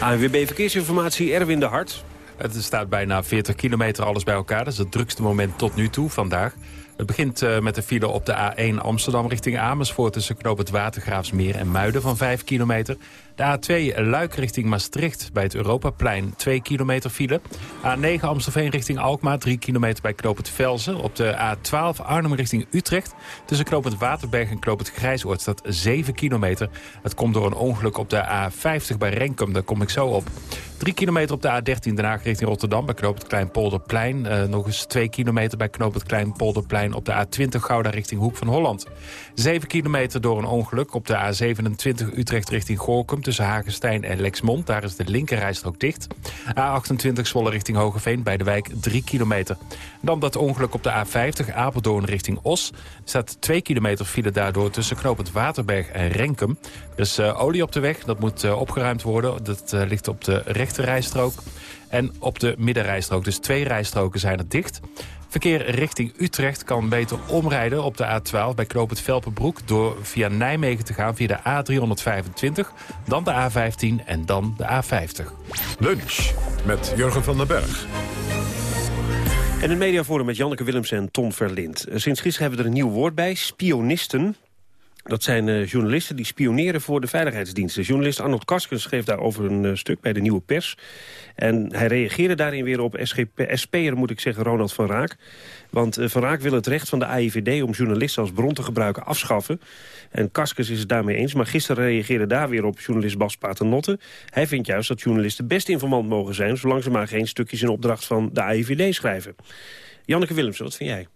ANWB Verkeersinformatie, Erwin de Hart. Het staat bijna 40 kilometer alles bij elkaar. Dat is het drukste moment tot nu toe vandaag. Het begint uh, met de file op de A1 Amsterdam richting Amersfoort... tussen knoop het Watergraafsmeer en Muiden van 5 kilometer. De A2 Luik richting Maastricht bij het Europaplein 2 kilometer file. A9 Amstelveen richting Alkmaar 3 kilometer bij knoop het Velzen. Op de A12 Arnhem richting Utrecht tussen knoop het Waterberg en knoop het Grijsoord staat 7 kilometer. Het komt door een ongeluk op de A50 bij Renkum, daar kom ik zo op. 3 kilometer op de A13 Den richting Rotterdam bij knoop Kleinpolderplein. Uh, nog eens 2 kilometer bij knoop het Kleinpolderplein op de A20 Gouda richting Hoek van Holland. 7 kilometer door een ongeluk op de A27 Utrecht richting Gorkum tussen Hagenstein en Lexmond. Daar is de linkerrijstrook dicht. A28 Zwolle richting Hogeveen bij de wijk 3 kilometer. Dan dat ongeluk op de A50 Apeldoorn richting Os. Staat 2 kilometer file daardoor tussen knooppunt Waterberg en Renkum. Er is uh, olie op de weg, dat moet uh, opgeruimd worden. Dat uh, ligt op de rechterrijstrook. En op de middenrijstrook, dus twee rijstroken zijn er dicht. Verkeer richting Utrecht kan beter omrijden op de A12 bij Knoop het Velpenbroek... door via Nijmegen te gaan via de A325, dan de A15 en dan de A50. Lunch met Jurgen van den Berg. En het mediaforum met Janneke Willems en Ton Verlind. Sinds gisteren hebben we er een nieuw woord bij, spionisten. Dat zijn uh, journalisten die spioneren voor de veiligheidsdiensten. Journalist Arnold Karskens schreef daarover een uh, stuk bij de Nieuwe Pers. En hij reageerde daarin weer op SGP, SP'er, moet ik zeggen, Ronald van Raak. Want uh, Van Raak wil het recht van de AIVD om journalisten als bron te gebruiken afschaffen. En Karskens is het daarmee eens. Maar gisteren reageerde daar weer op journalist Bas Paternotte. Hij vindt juist dat journalisten best informant mogen zijn... zolang ze maar geen stukjes in opdracht van de AIVD schrijven. Janneke Willemsen, wat vind jij?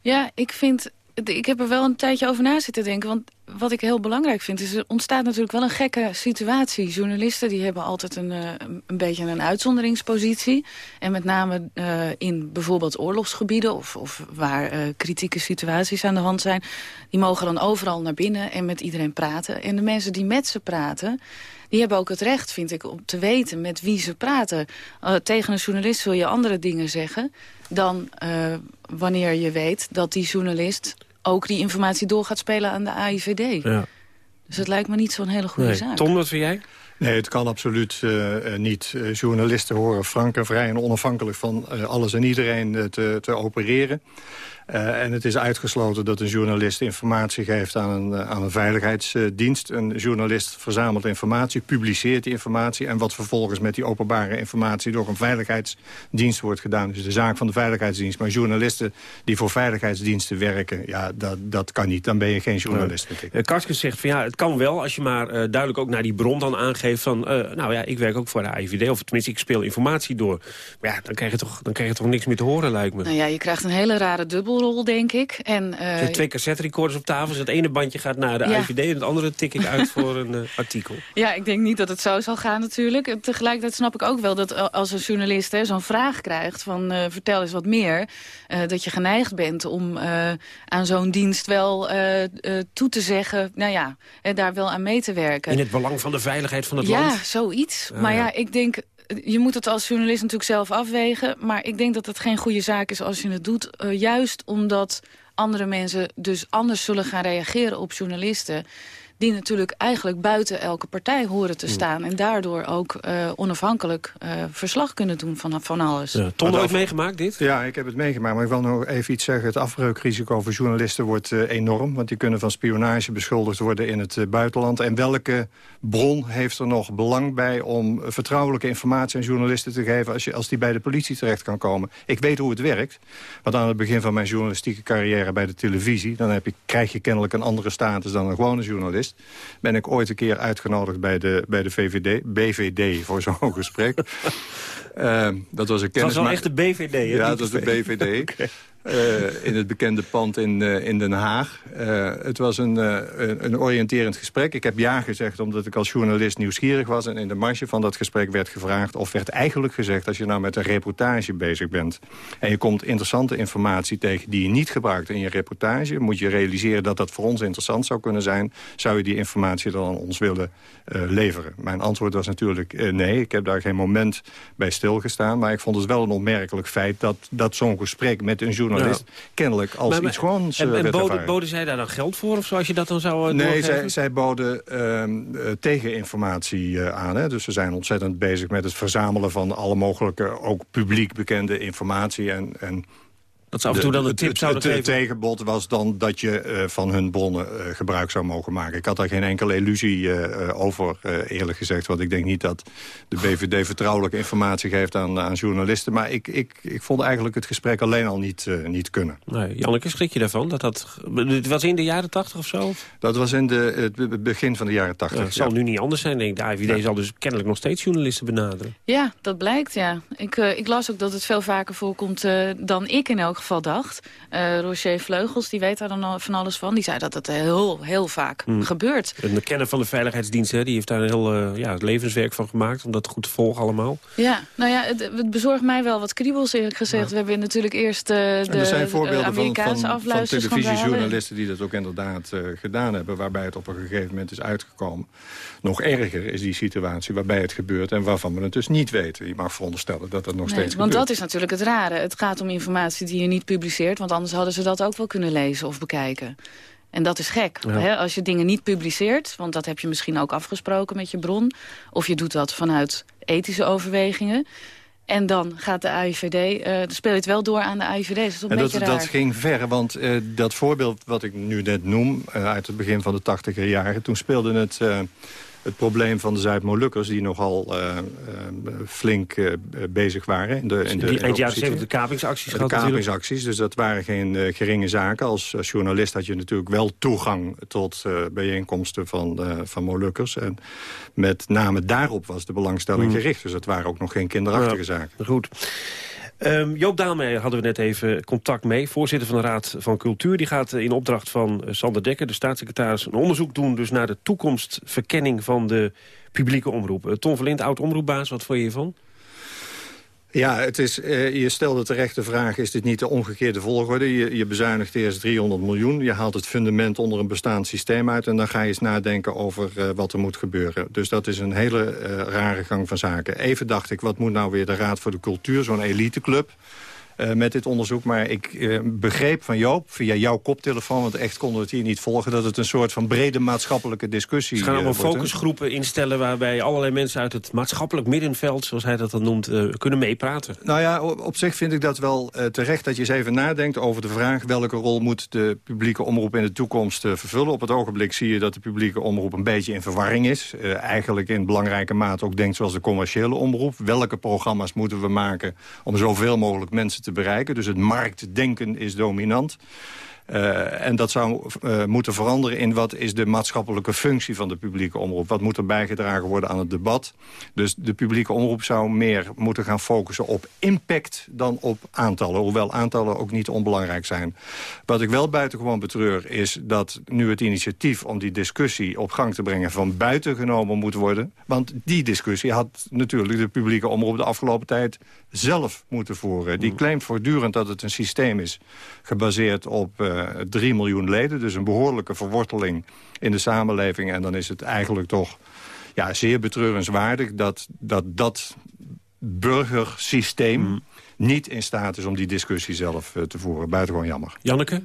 Ja, ik vind ik heb er wel een tijdje over na zitten denken. Want wat ik heel belangrijk vind, is er ontstaat natuurlijk wel een gekke situatie. Journalisten die hebben altijd een, uh, een beetje een uitzonderingspositie. En met name uh, in bijvoorbeeld oorlogsgebieden of, of waar uh, kritieke situaties aan de hand zijn. Die mogen dan overal naar binnen en met iedereen praten. En de mensen die met ze praten, die hebben ook het recht, vind ik, om te weten met wie ze praten. Tegen een journalist wil je andere dingen zeggen dan wanneer je weet dat die journalist ook die informatie door gaat spelen aan de AIVD. Ja. Dus het lijkt me niet zo'n hele goede nee. zaak. Tom, wat vind jij? Nee, het kan absoluut uh, niet. Uh, journalisten horen frank en vrij en onafhankelijk van uh, alles en iedereen te, te opereren. Uh, en het is uitgesloten dat een journalist informatie geeft aan een, uh, aan een veiligheidsdienst. Een journalist verzamelt informatie, publiceert die informatie... en wat vervolgens met die openbare informatie door een veiligheidsdienst wordt gedaan... is de zaak van de veiligheidsdienst. Maar journalisten die voor veiligheidsdiensten werken, ja, dat, dat kan niet. Dan ben je geen journalist. Uh, Karskens zegt van ja, het kan wel als je maar duidelijk ook naar die bron dan aangeeft... van nou ja, ik werk ook voor de AIVD, of tenminste ik speel informatie door. Maar ja, dan krijg je toch, dan krijg je toch niks meer te horen, lijkt me. Nou ja, je krijgt een hele rare dubbel rol, denk ik. En, uh, er zijn twee cassette recorders op tafel. Dus het ene bandje gaat naar de ja. IVD en het andere tik ik uit voor een uh, artikel. Ja, ik denk niet dat het zo zal gaan natuurlijk. En tegelijkertijd snap ik ook wel dat als een journalist zo'n vraag krijgt... van uh, vertel eens wat meer, dat je geneigd bent om aan zo'n dienst wel toe te zeggen... nou ja, daar wel aan mee te werken. In het belang van de veiligheid van het ja, land? Ja, zoiets. Ah, maar ja, ik denk je moet het als journalist natuurlijk zelf afwegen. Maar ik denk dat het geen goede zaak is als je het doet. Uh, juist omdat andere mensen dus anders zullen gaan reageren op journalisten die natuurlijk eigenlijk buiten elke partij horen te staan... en daardoor ook uh, onafhankelijk uh, verslag kunnen doen van, van alles. Ja, Ton, nooit meegemaakt dit? Ja, ik heb het meegemaakt, maar ik wil nog even iets zeggen. Het afbreukrisico voor journalisten wordt uh, enorm... want die kunnen van spionage beschuldigd worden in het buitenland. En welke bron heeft er nog belang bij om vertrouwelijke informatie aan journalisten te geven... als, je, als die bij de politie terecht kan komen? Ik weet hoe het werkt, want aan het begin van mijn journalistieke carrière bij de televisie... dan heb je, krijg je kennelijk een andere status dan een gewone journalist ben ik ooit een keer uitgenodigd bij de, bij de VVD, BVD voor zo'n gesprek. Uh, dat was een kennis. Dat was wel echt de BVD, hè? Ja, dat was de BVD. okay. Uh, in het bekende pand in, uh, in Den Haag. Uh, het was een, een, een, oriënterend gesprek. Ik heb ja gezegd omdat ik als journalist nieuwsgierig was. En in de marge van dat gesprek werd gevraagd... of werd eigenlijk gezegd als je nou met een reportage bezig bent... en je komt interessante informatie tegen die je niet gebruikt in je reportage... moet je realiseren dat dat voor ons interessant zou kunnen zijn. Zou je die informatie dan aan ons willen leveren? Mijn antwoord was natuurlijk nee. Ik heb daar geen moment bij stilgestaan. Maar ik vond het wel een opmerkelijk feit dat, dat zo'n gesprek met een journalist ja. kennelijk als maar, maar, iets gewoon En, en boden, boden, zij daar dan geld voor of zoals je dat dan zou uh, Nee, zij, zij, boden uh, tegeninformatie uh, aan. Hè. Dus ze zijn ontzettend bezig met het verzamelen van alle mogelijke... ook publiek bekende informatie en... en dat ze af en toe dan een tip zouden het, geven? Het tegenbod was dan dat je uh, van hun bronnen uh, gebruik zou mogen maken. Ik had daar geen enkele illusie uh, over, eerlijk gezegd. Want ik denk niet dat de BVD vertrouwelijke informatie geeft aan, aan journalisten. Maar ik, ik, ik vond eigenlijk het gesprek alleen al niet, niet kunnen. Nee, Janneke, schrik je daarvan? Dat dat, het was in de jaren tachtig of zo? Dat was in de, het begin van de jaren tachtig. het zal nu niet anders zijn, denk ik. De AIVD ja. zal dus kennelijk nog steeds journalisten benaderen. Ja, dat blijkt, ja. Ik, ik las ook dat het veel vaker voorkomt dan ik in elk geval dacht. Uh, Roger Vleugels, die weet daar dan van alles van. Die zei dat het heel, heel vaak hmm. gebeurt. Een kenner van de veiligheidsdienst, hè, die heeft daar een heel uh, ja, levenswerk van gemaakt... om dat goed te volgen allemaal. Ja, nou ja, het, het bezorgt mij wel wat kriebels eerlijk gezegd. Ja. We hebben natuurlijk eerst uh, de, er zijn voorbeelden Amerikaanse van, van, van televisiejournalisten die dat ook inderdaad gedaan hebben... waarbij het op een gegeven moment is uitgekomen. Nog erger is die situatie waarbij het gebeurt... en waarvan we het dus niet weten. Je mag veronderstellen dat dat nog nee, steeds want gebeurt. Want dat is natuurlijk het rare. Het gaat om informatie die je niet publiceert... want anders hadden ze dat ook wel kunnen lezen of bekijken. En dat is gek. Ja. Hè? Als je dingen niet publiceert, want dat heb je misschien ook afgesproken met je bron... of je doet dat vanuit ethische overwegingen... En dan gaat de AIVD, uh, dan speel je het wel door aan de AIVD. Dat is een en beetje dat, raar. dat ging ver, want uh, dat voorbeeld wat ik nu net noem... Uh, uit het begin van de tachtiger jaren, toen speelde het het probleem van de Zuid-Molukkers... die nogal uh, flink uh, bezig waren. In de, in de, die eind jaren 70 de kapingsacties De kapingsacties, dus dat waren geen geringe zaken. Als, als, journalist had je natuurlijk wel toegang tot bijeenkomsten van, van Molukkers. En met name daarop was de belangstelling Hmm. gericht. Dus dat waren ook nog geen kinderachtige zaken. Goed. Um, Joop Daalmeijer hadden we net even contact mee. Voorzitter van de Raad van Cultuur. Die gaat in opdracht van Sander Dekker, de staatssecretaris... een onderzoek doen dus naar de toekomstverkenning van de publieke omroep. Uh, Ton Verlind, oud-omroepbaas, wat vond je hiervan? Ja, het is, uh, je stelde terecht de vraag, is dit niet de omgekeerde volgorde? Je, je bezuinigt eerst 300 miljoen, je haalt het fundament onder een bestaand systeem uit... en dan ga je eens nadenken over uh, wat er moet gebeuren. Dus dat is een hele uh, rare gang van zaken. Even dacht ik, wat moet nou weer de Raad voor de Cultuur, zo'n eliteclub... Uh, met dit onderzoek. Maar ik uh, begreep van Joop, via jouw koptelefoon... want echt konden we het hier niet volgen... dat het een soort van brede maatschappelijke discussie Ze gaan allemaal uh, wordt, focusgroepen instellen... waarbij allerlei mensen uit het maatschappelijk middenveld... zoals hij dat dan noemt, kunnen meepraten. Nou ja, op, op, zich vind ik dat wel terecht... dat je eens even nadenkt over de vraag... welke rol moet de publieke omroep in de toekomst vervullen. Op het ogenblik zie je dat de publieke omroep een beetje in verwarring is. eigenlijk in belangrijke mate ook denkt zoals de commerciële omroep. Welke programma's moeten we maken om zoveel mogelijk mensen te bereiken. Dus het marktdenken is dominant. Uh, en dat zou uh, moeten veranderen in wat is de maatschappelijke functie van de publieke omroep. Wat moet er bijgedragen worden aan het debat. Dus de publieke omroep zou meer moeten gaan focussen op impact dan op aantallen. Hoewel aantallen ook niet onbelangrijk zijn. Wat ik wel buitengewoon betreur is dat nu het initiatief om die discussie op gang te brengen van buiten genomen moet worden. Want die discussie had natuurlijk de publieke omroep de afgelopen tijd zelf moeten voeren. Die claimt voortdurend dat het een systeem is gebaseerd op uh, 3 miljoen leden. Dus een behoorlijke verworteling in de samenleving. En dan is het eigenlijk toch ja, zeer betreurenswaardig dat dat, dat burgersysteem mm. niet in staat is om die discussie zelf uh, te voeren. Buitengewoon jammer. Janneke?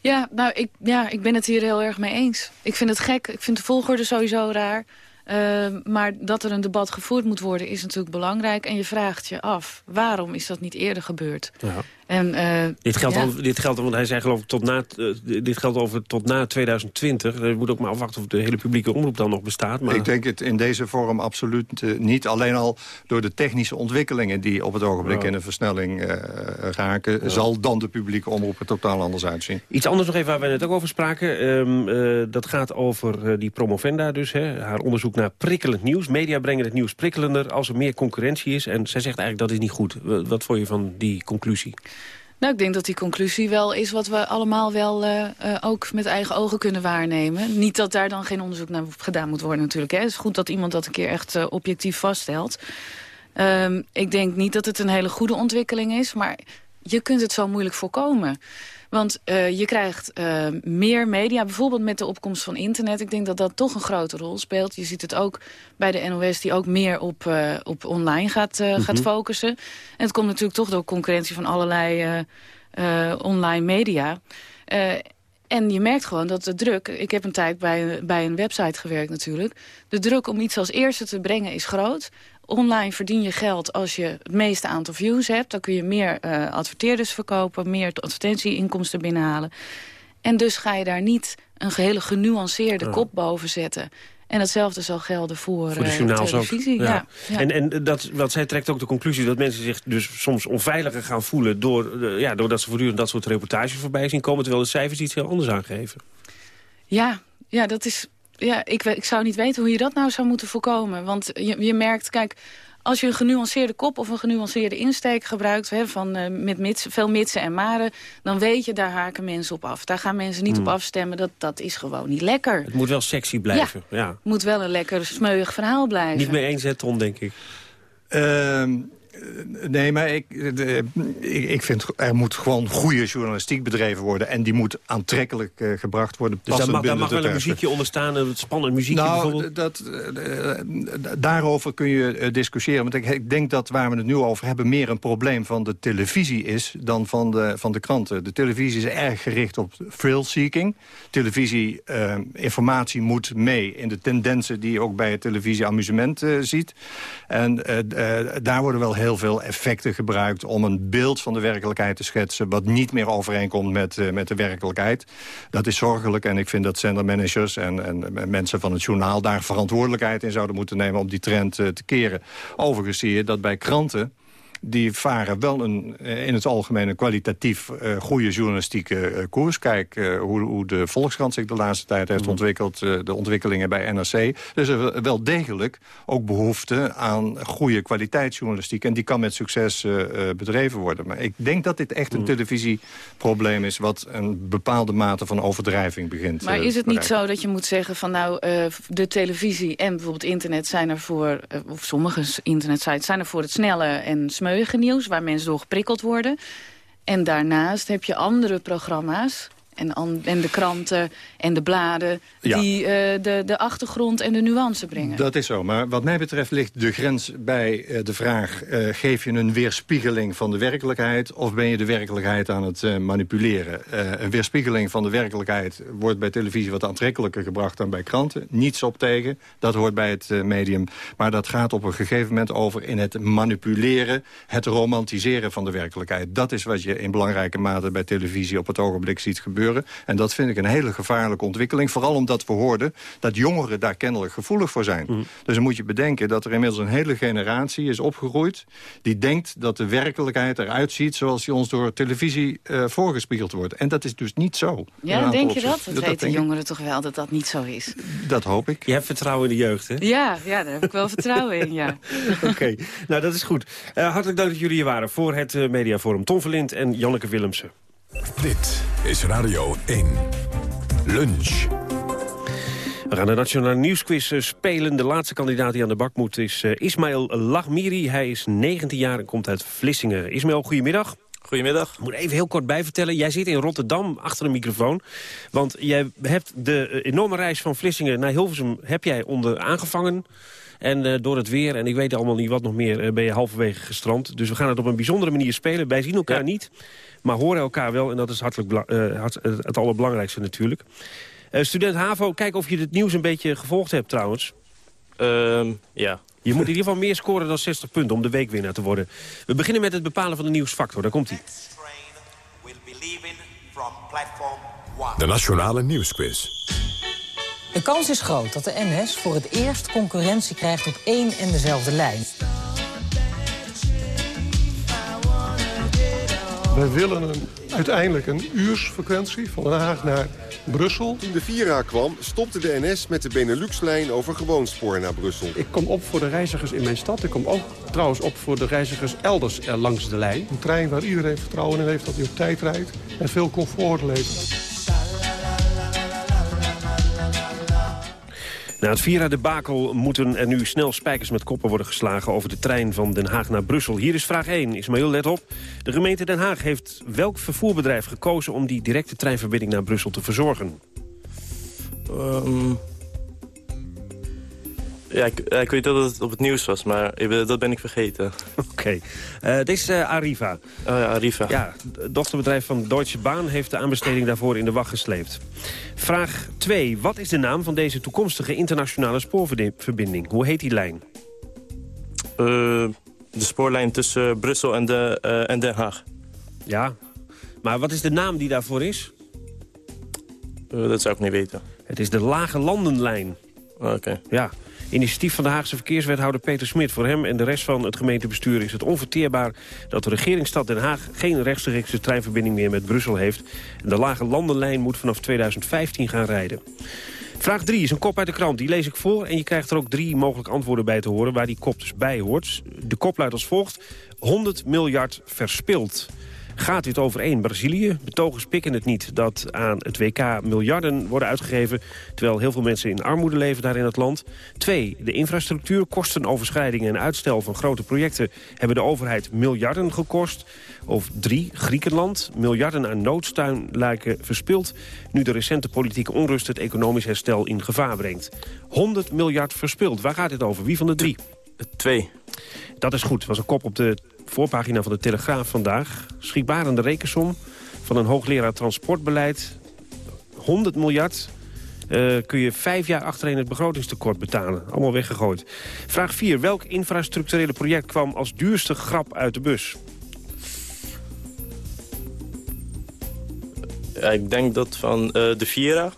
Ja, nou, ik, ja, ik ben het hier heel erg mee eens. Ik vind het gek. Ik vind de volgorde sowieso raar. Uh, maar dat er een debat gevoerd moet worden is natuurlijk belangrijk. En je vraagt je af, waarom is dat niet eerder gebeurd? Ja. En, uh, dit, geldt ja. al, dit geldt, want hij zei geloof ik tot na, uh, dit geldt over tot na 2020. Je moet ook maar afwachten of de hele publieke omroep dan nog bestaat. Maar... Ik denk het in deze vorm absoluut uh, niet. Alleen al door de technische ontwikkelingen die op het ogenblik Ja. in een versnelling uh, raken... zal dan de publieke omroep er totaal anders uitzien. Iets anders nog even waar we net ook over spraken. Um, uh, dat gaat over uh, die promovenda dus. Hè. Haar onderzoek naar prikkelend nieuws. Media brengen het nieuws prikkelender als er meer concurrentie is. En zij zegt eigenlijk dat is niet goed. Wat vond je van die conclusie? Nou, ik denk dat die conclusie wel is wat we allemaal wel uh, uh, ook met eigen ogen kunnen waarnemen. Niet dat daar dan geen onderzoek naar gedaan moet worden natuurlijk. Hè. Het is goed dat iemand dat een keer echt uh, objectief vaststelt. Um, ik denk niet dat het een hele goede ontwikkeling is, maar je kunt het zo moeilijk voorkomen. Want uh, je krijgt uh, meer media, bijvoorbeeld met de opkomst van internet. Ik denk dat dat toch een grote rol speelt. Je ziet het ook bij de NOS die ook meer op, uh, op online gaat, mm -hmm. gaat focussen. En het komt natuurlijk toch door concurrentie van allerlei online media. en je merkt gewoon dat de druk... Ik heb een tijd bij, bij een website gewerkt natuurlijk. De druk om iets als eerste te brengen is groot online verdien je geld als je het meeste aantal views hebt. Dan kun je meer uh, adverteerders verkopen, meer advertentieinkomsten binnenhalen. En dus ga je daar niet een gehele genuanceerde ja. kop boven zetten. En hetzelfde zal gelden voor, voor de uh, journaals televisie. Ook. Ja. En, en dat, wat zij trekt ook de conclusie dat mensen zich dus soms onveiliger gaan voelen... Door, uh, ja, doordat ze voortdurend dat soort reportages voorbij zien komen... terwijl de cijfers iets heel anders aangeven. Ja, ja dat is ja, ik, ik zou niet weten hoe je dat nou zou moeten voorkomen. Want je, je merkt, kijk, als je een genuanceerde kop of een genuanceerde insteek gebruikt... Hè, van, uh, met mits, veel mitsen en maren, dan weet je, daar haken mensen op af. Daar gaan mensen niet Hmm. op afstemmen, dat, dat is gewoon niet lekker. Het moet wel sexy blijven. Ja. Het moet wel een lekker smeuig verhaal blijven. Niet meer één zeton, denk ik. Uh, Nee, maar ik, de, ik, ik, vind er moet gewoon goede journalistiek bedreven worden. En die moet aantrekkelijk uh, gebracht worden. Dus daar mag, daar mag wel een muziekje onder staan, een spannend muziekje nou, bijvoorbeeld? Dat, uh, daarover kun je discussiëren. Want ik, ik, denk dat waar we het nu over hebben... meer een probleem van de televisie is dan van de, van de kranten. De televisie is erg gericht op thrill-seeking. Televisie, informatie moet mee in de tendensen... die je ook bij het televisie-amusement ziet. En daar worden wel heel veel effecten gebruikt... om een beeld van de werkelijkheid te schetsen... wat niet meer overeenkomt met, uh, met de werkelijkheid. Dat is zorgelijk en ik vind dat zendermanagers en, en, mensen van het journaal... daar verantwoordelijkheid in zouden moeten nemen om die trend uh, te keren. Overigens zie je dat bij kranten die varen wel een, eh, in het algemeen een kwalitatief uh, goede journalistieke uh, koers. Kijk uh, hoe, hoe, de Volkskrant zich de laatste tijd heeft mm. ontwikkeld. de ontwikkelingen bij NRC. Dus er wel degelijk ook behoefte aan goede kwaliteitsjournalistiek. En die kan met succes bedreven worden. Maar ik denk dat dit echt een mm. televisieprobleem is... wat een bepaalde mate van overdrijving begint Maar is het niet zo dat je moet zeggen van nou... de televisie en bijvoorbeeld internet zijn er voor... of sommige internetsites zijn er voor het snelle en waar mensen door geprikkeld worden. En daarnaast heb je andere programma's en, en de kranten en de bladen... die uh, de, de achtergrond en de nuance brengen. Dat is zo, maar wat mij betreft ligt de grens bij uh, de vraag... Uh, geef je een weerspiegeling van de werkelijkheid... of ben je de werkelijkheid aan het manipuleren? een weerspiegeling van de werkelijkheid wordt bij televisie... wat aantrekkelijker gebracht dan bij kranten. Niets op tegen, dat hoort bij het medium. Maar dat gaat op een gegeven moment over in het manipuleren... het romantiseren van de werkelijkheid. Dat is wat je in belangrijke mate bij televisie op het ogenblik ziet gebeuren. En dat vind ik een hele gevaarlijke ontwikkeling. Vooral omdat we hoorden dat jongeren daar kennelijk gevoelig voor zijn. Mm. Dus dan moet je bedenken dat er inmiddels een hele generatie is opgegroeid... die denkt dat de werkelijkheid eruit ziet zoals die ons door televisie uh, voorgespiegeld wordt. En dat is dus niet zo. Ja, denk je dat? Dat, dat weten jongeren toch wel dat dat niet zo is? Dat hoop ik. Je hebt vertrouwen in de jeugd, hè? Ja, ja daar heb ik wel vertrouwen in, ja. Oké, nou dat is goed. Uh, hartelijk dank dat jullie hier waren voor het uh, Mediaforum. Tom Verlind en Janneke Willemsen. Dit is Radio 1. Lunch. We gaan de Nationale Nieuwsquiz eh, spelen. De laatste kandidaat die aan de bak moet is uh, Ismail Lachmiri. Hij is 19 jaar en komt uit Vlissingen. Ismail, goedemiddag. Goedemiddag. Ik moet even heel kort bijvertellen. Jij zit in Rotterdam achter een microfoon. Want jij hebt de eh, enorme reis van Vlissingen naar Hilversum heb jij onder aangevangen. En uh, door het weer, en ik weet allemaal niet wat nog meer, uh, ben je halverwege gestrand. Dus we gaan het op een bijzondere manier spelen. Wij zien elkaar ja. niet maar horen elkaar wel. En dat is hartelijk uh, hart, het allerbelangrijkste natuurlijk. Uh, student HAVO, kijk of je het nieuws een beetje gevolgd hebt trouwens. Um, ja. Je moet in ieder geval meer scoren dan 60 punten om de weekwinnaar te worden. We beginnen met het bepalen van de nieuwsfactor. Daar komt hij. De Nationale Nieuwsquiz. De kans is groot dat de NS voor het eerst concurrentie krijgt op één en dezelfde lijn. Wij willen een, uiteindelijk een uursfrequentie van Den Haag naar Brussel. Toen de Vira kwam, stopte de NS met de Benelux-lijn over gewoon spoor naar Brussel. Ik kom op voor de reizigers in mijn stad. Ik kom ook trouwens op voor de reizigers elders langs de lijn. Een trein waar iedereen vertrouwen in heeft dat hij op tijd rijdt en veel comfort levert. Na het Vira-debakel moeten er nu snel spijkers met koppen worden geslagen... over de trein van Den Haag naar Brussel. Hier is vraag 1. Ismail, let op. De gemeente Den Haag heeft welk vervoerbedrijf gekozen... om die directe treinverbinding naar Brussel te verzorgen? Um, ja, ik, ik, weet dat het op het nieuws was, maar dat ben ik vergeten. Oké. Okay. Uh, dit is uh, Arriva. Oh ja, Arriva. Ja, het dochterbedrijf van Deutsche Bahn heeft de aanbesteding daarvoor in de wacht gesleept. Vraag 2. Wat is de naam van deze toekomstige internationale spoorverbinding? Hoe heet die lijn? Uh, de spoorlijn tussen Brussel en, de, en Den Haag. Ja, maar wat is de naam die daarvoor is? dat zou ik niet weten. Het is de Lage Landenlijn. Oké. Ja. Initiatief van de Haagse verkeerswethouder Peter Smit. Voor hem en de rest van het gemeentebestuur is het onverteerbaar... dat de regeringsstad Den Haag geen rechtstreekse treinverbinding meer met Brussel heeft. En de lage landenlijn moet vanaf 2015 gaan rijden. Vraag 3 is een kop uit de krant. Die lees ik voor en je krijgt er ook drie mogelijke antwoorden bij te horen... waar die kop dus bij hoort. De kop luidt als volgt. 100 miljard verspild. Gaat dit overeen? Brazilië? Betogers pikken het niet dat aan het WK miljarden worden uitgegeven... terwijl heel veel mensen in armoede leven daar in het land. Twee, de infrastructuur, kostenoverschrijdingen en uitstel van grote projecten... hebben de overheid miljarden gekost. Of drie, Griekenland. Miljarden aan noodstuin lijken verspild... nu de recente politieke onrust het economisch herstel in gevaar brengt. 100 miljard verspild. Waar gaat dit over? Wie van de drie? Twee. Dat is goed. was een kop op de voorpagina van de Telegraaf vandaag. Schrikbarende rekensom van een hoogleraar transportbeleid. 100 miljard uh, kun je vijf jaar achtereen het begrotingstekort betalen. Allemaal weggegooid. Vraag 4. Welk infrastructurele project kwam als duurste grap uit de bus? Ik denk dat van uh, de Viera.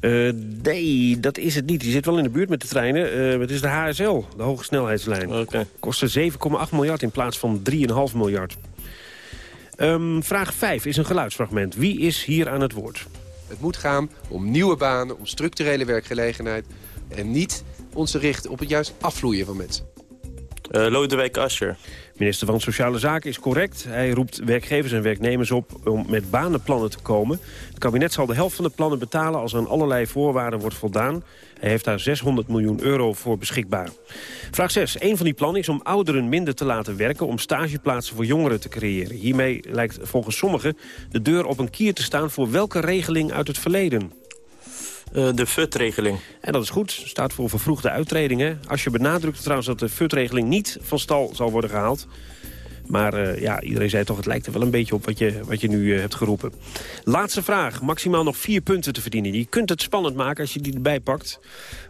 Uh, nee, dat is het niet. Die zit wel in de buurt met de treinen. Uh, het is de HSL, de hoge snelheidslijn. Okay. Kostte 7,8 miljard in plaats van 3,5 miljard. Um, vraag 5 is een geluidsfragment. Wie is hier aan het woord? Het moet gaan om nieuwe banen, om structurele werkgelegenheid... en niet onze richten op het juist afvloeien van mensen. Uh, Lodewijk Asscher. Minister van Sociale Zaken is correct. Hij roept werkgevers en werknemers op om met banenplannen te komen. Het kabinet zal de helft van de plannen betalen als aan allerlei voorwaarden wordt voldaan. Hij heeft daar 600 miljoen euro voor beschikbaar. Vraag 6. Een van die plannen is om ouderen minder te laten werken... om stageplaatsen voor jongeren te creëren. Hiermee lijkt volgens sommigen de deur op een kier te staan... voor welke regeling uit het verleden? Uh, de FUT-regeling. En dat is goed, staat voor vervroegde uittredingen. Als je benadrukt trouwens dat de FUT-regeling niet van stal zal worden gehaald... Maar uh, ja, iedereen zei toch, het lijkt er wel een beetje op wat je, wat je nu uh, hebt geroepen. Laatste vraag. Maximaal nog vier punten te verdienen. Je kunt het spannend maken als je die erbij pakt.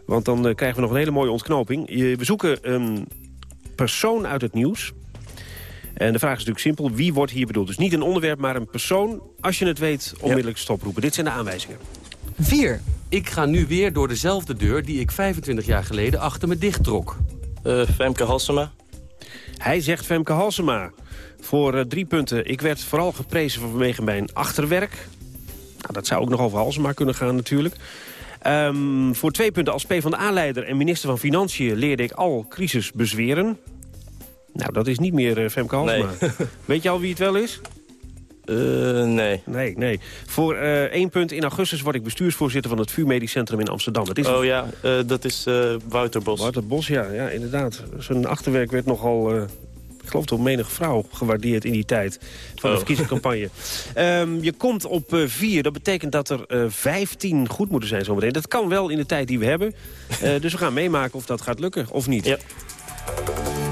Want dan uh, krijgen we nog een hele mooie ontknoping. we zoeken een persoon uit het nieuws. En de vraag is natuurlijk simpel. Wie wordt hier bedoeld? Dus niet een onderwerp, maar een persoon. Als je het weet, onmiddellijk stoproepen. Dit zijn de aanwijzingen. 4. Ik ga nu weer door dezelfde deur die ik 25 jaar geleden achter me dicht trok. Femke Halsema. Hij zegt Femke Halsema. Voor uh, drie punten. Ik werd vooral geprezen vanwege mijn achterwerk. Nou, dat zou ook nog over Halsema kunnen gaan natuurlijk. Um, voor twee punten als PvdA-leider en minister van Financiën... leerde ik al crisis bezweren. Nou, dat is niet meer uh, Femke Halsema. Nee. Weet je al wie het wel is? Uh, nee. Nee, nee. Voor uh, één punt in augustus word ik bestuursvoorzitter van het VU Medisch Centrum in Amsterdam. Dat is oh ja, uh, dat is Wouter Bos. Wouter Bos, ja, ja inderdaad. Zijn achterwerk werd nogal, ik geloof door menige vrouw gewaardeerd in die tijd van de Oh. verkiezingscampagne. um, je komt op vier, dat betekent dat er vijftien goed moeten zijn zometeen. Dat kan wel in de tijd die we hebben. dus we gaan meemaken of dat gaat lukken of niet. Ja.